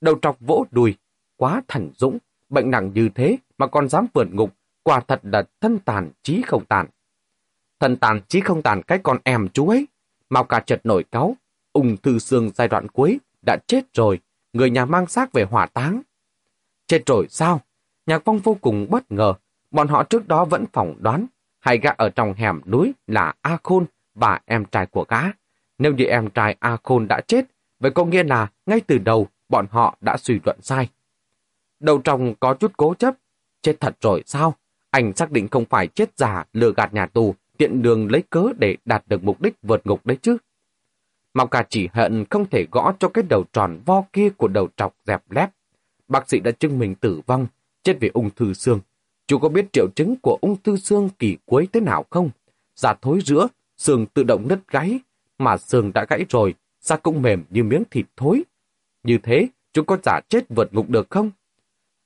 Đầu trọc vỗ đùi, quá thần dũng, bệnh nặng như thế mà còn dám vượt ngục, quả thật là thân tàn trí không tàn. Thân tàn trí không tàn cái con em chú ấy. mau cả chợt nổi cáu, ung thư xương giai đoạn cuối đã chết rồi, người nhà mang xác về hỏa táng. Chết rồi sao? Nhạc Phong vô cùng bất ngờ, bọn họ trước đó vẫn phỏng đoán, hai gã ở trong hẻm núi là A Khôn và em trai của gã. Nếu như em trai A Khôn đã chết, vậy có nghĩa là ngay từ đầu bọn họ đã suy luận sai. Đầu trong có chút cố chấp, chết thật rồi sao? Anh xác định không phải chết giả lừa gạt nhà tù, tiện đường lấy cớ để đạt được mục đích vượt ngục đấy chứ. Mạo cả chỉ hận không thể gõ cho cái đầu tròn vo kia của đầu trọc dẹp lép. Bác sĩ đã chứng minh tử vong, chết vì ung thư xương. Chú có biết triệu chứng của ung thư xương kỳ cuối thế nào không? Giả thối giữa, xương tự động nứt gáy, mà xương đã gãy rồi, da cũng mềm như miếng thịt thối. Như thế, chúng có giả chết vượt ngục được không?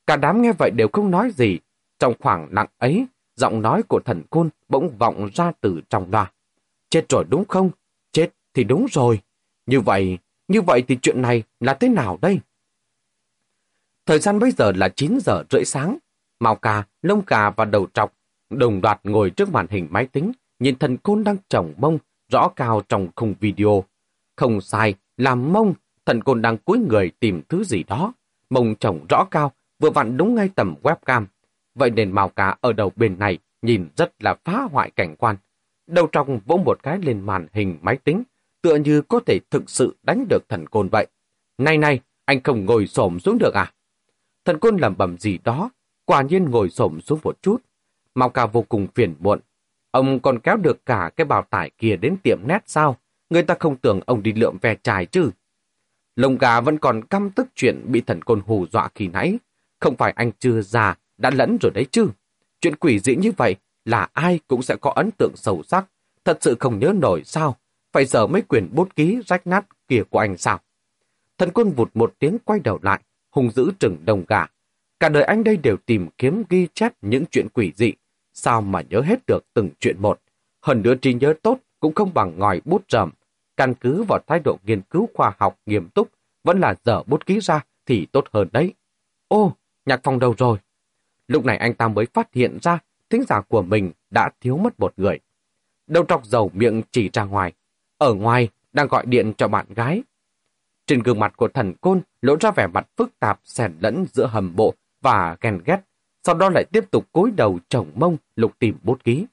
Cả đám nghe vậy đều không nói gì. Trong khoảng lặng ấy, giọng nói của thần côn bỗng vọng ra từ trong loa. Chết rồi đúng không? Chết thì đúng rồi. Như vậy, như vậy thì chuyện này là thế nào đây? Thời gian bây giờ là 9 giờ rưỡi sáng. Màu cà, lông cà và đầu trọc đồng loạt ngồi trước màn hình máy tính, nhìn thần côn đang trồng mông rõ cao trong khung video. Không sai, làm mông, thần côn đang cúi người tìm thứ gì đó. Mông trồng rõ cao, vừa vặn đúng ngay tầm webcam. Vậy nên màu cá ở đầu bên này nhìn rất là phá hoại cảnh quan. Đầu trong vỗ một cái lên màn hình máy tính, tựa như có thể thực sự đánh được thần côn vậy. Này này, anh không ngồi xổm xuống được à? Thần côn lẩm bẩm gì đó, quả nhiên ngồi xổm xuống một chút. Mao ca vô cùng phiền muộn. Ông còn kéo được cả cái bào tải kia đến tiệm nét sao? Người ta không tưởng ông đi lượm ve chài chứ. Lông gà vẫn còn căm tức chuyện bị thần côn hù dọa khi nãy. Không phải anh chưa già, đã lẫn rồi đấy chứ. Chuyện quỷ dị như vậy là ai cũng sẽ có ấn tượng sâu sắc. Thật sự không nhớ nổi sao? Phải giờ mấy quyển bút ký rách nát kia của anh sao? Thần côn vụt một tiếng quay đầu lại, hung dữ trừng đồng gà. Cả đời anh đây đều tìm kiếm ghi chép những chuyện quỷ dị. Sao mà nhớ hết được từng chuyện một? Hơn nữa trí nhớ tốt cũng không bằng ngòi bút rầm. Căn cứ vào thái độ nghiên cứu khoa học nghiêm túc, vẫn là dở bút ký ra thì tốt hơn đấy. Ô, nhạc phòng đâu rồi? Lúc này anh ta mới phát hiện ra thính giả của mình đã thiếu mất một người. Đầu trọc dầu miệng chỉ ra ngoài. Ở ngoài đang gọi điện cho bạn gái. Trên gương mặt của thần côn lộ ra vẻ mặt phức tạp xèn lẫn giữa hầm bộ và ghen ghét. Sau đó lại tiếp tục cúi đầu trồng mông lục tìm bút ký.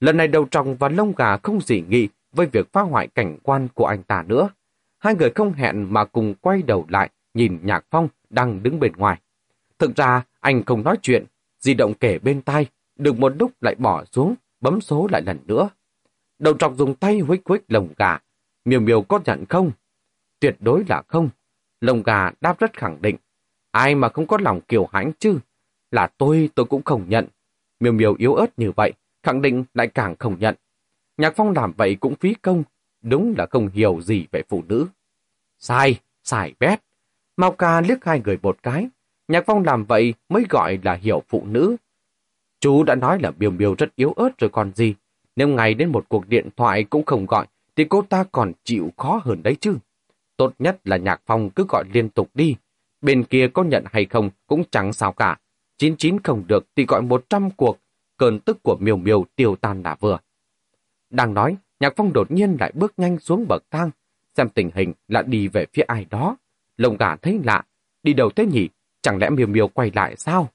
Lần này đầu tròng và lông gà không dị nghị với việc phá hoại cảnh quan của anh ta nữa. Hai người không hẹn mà cùng quay đầu lại nhìn Nhạc Phong đang đứng bên ngoài. Thực ra anh không nói chuyện, di động kể bên tai, được một lúc lại bỏ xuống, bấm số lại lần nữa. Đầu trọc dùng tay huých huých lồng gà. Miều miều có nhận không? Tuyệt đối là không. Lồng gà đáp rất khẳng định. Ai mà không có lòng kiều hãnh chứ? Là tôi, tôi cũng không nhận. Miều miều yếu ớt như vậy, khẳng định lại càng không nhận. Nhạc Phong làm vậy cũng phí công, đúng là không hiểu gì về phụ nữ. Sai, sai bét. Mao ca liếc hai người một cái, Nhạc Phong làm vậy mới gọi là hiểu phụ nữ. Chú đã nói là Biều Biều rất yếu ớt rồi còn gì. Nếu ngày đến một cuộc điện thoại cũng không gọi, thì cô ta còn chịu khó hơn đấy chứ. Tốt nhất là nhạc phong cứ gọi liên tục đi. Bên kia có nhận hay không cũng chẳng sao cả. 99 không được thì gọi 100 cuộc. Cơn tức của miều miều tiêu tan đã vừa. Đang nói, nhạc phong đột nhiên lại bước nhanh xuống bậc thang. Xem tình hình là đi về phía ai đó. Lồng gà thấy lạ. Đi đầu thế nhỉ? Chẳng lẽ miều miều quay lại sao?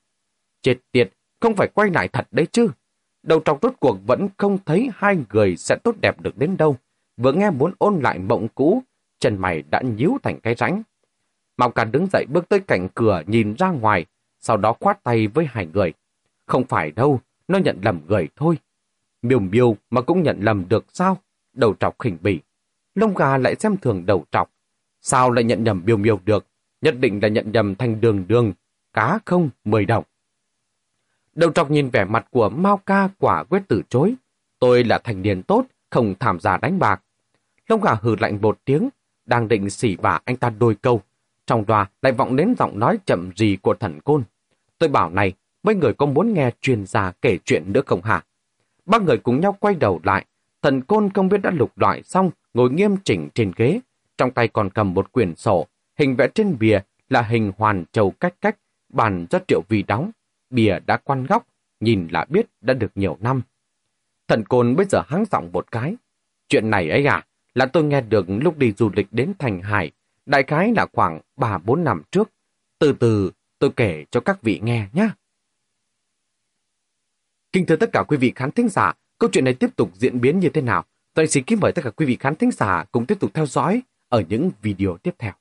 Chết tiệt, không phải quay lại thật đấy chứ. Đầu trọc rốt cuộc vẫn không thấy hai người sẽ tốt đẹp được đến đâu. Vừa nghe muốn ôn lại mộng cũ, chân mày đã nhíu thành cái rãnh. Mạo Càn đứng dậy bước tới cạnh cửa nhìn ra ngoài, sau đó khoát tay với hai người. Không phải đâu, nó nhận lầm người thôi. Miêu miêu mà cũng nhận lầm được sao? Đầu trọc khỉnh bỉ. Lông gà lại xem thường đầu trọc. Sao lại nhận nhầm miêu miêu được? Nhất định là nhận nhầm thành đường đường. Cá không, mười đồng. Đầu trọc nhìn vẻ mặt của Mao ca quả quyết từ chối. Tôi là thành niên tốt, không tham gia đánh bạc. Lông gà hừ lạnh một tiếng, đang định xỉ vả anh ta đôi câu. Trong đoà lại vọng đến giọng nói chậm gì của thần côn. Tôi bảo này, mấy người có muốn nghe chuyên gia kể chuyện nữa không hả? Ba người cùng nhau quay đầu lại. Thần côn không biết đã lục loại xong, ngồi nghiêm chỉnh trên ghế. Trong tay còn cầm một quyển sổ. Hình vẽ trên bìa là hình hoàn trầu cách cách, bàn do triệu vì đóng. Bìa đã quan góc, nhìn là biết đã được nhiều năm. Thần côn bây giờ hắng giọng một cái. Chuyện này ấy à, là tôi nghe được lúc đi du lịch đến Thành Hải, đại khái là khoảng 3-4 năm trước. Từ từ tôi kể cho các vị nghe nhé. Kính thưa tất cả quý vị khán thính giả, câu chuyện này tiếp tục diễn biến như thế nào? Tôi xin kính mời tất cả quý vị khán thính giả cùng tiếp tục theo dõi ở những video tiếp theo.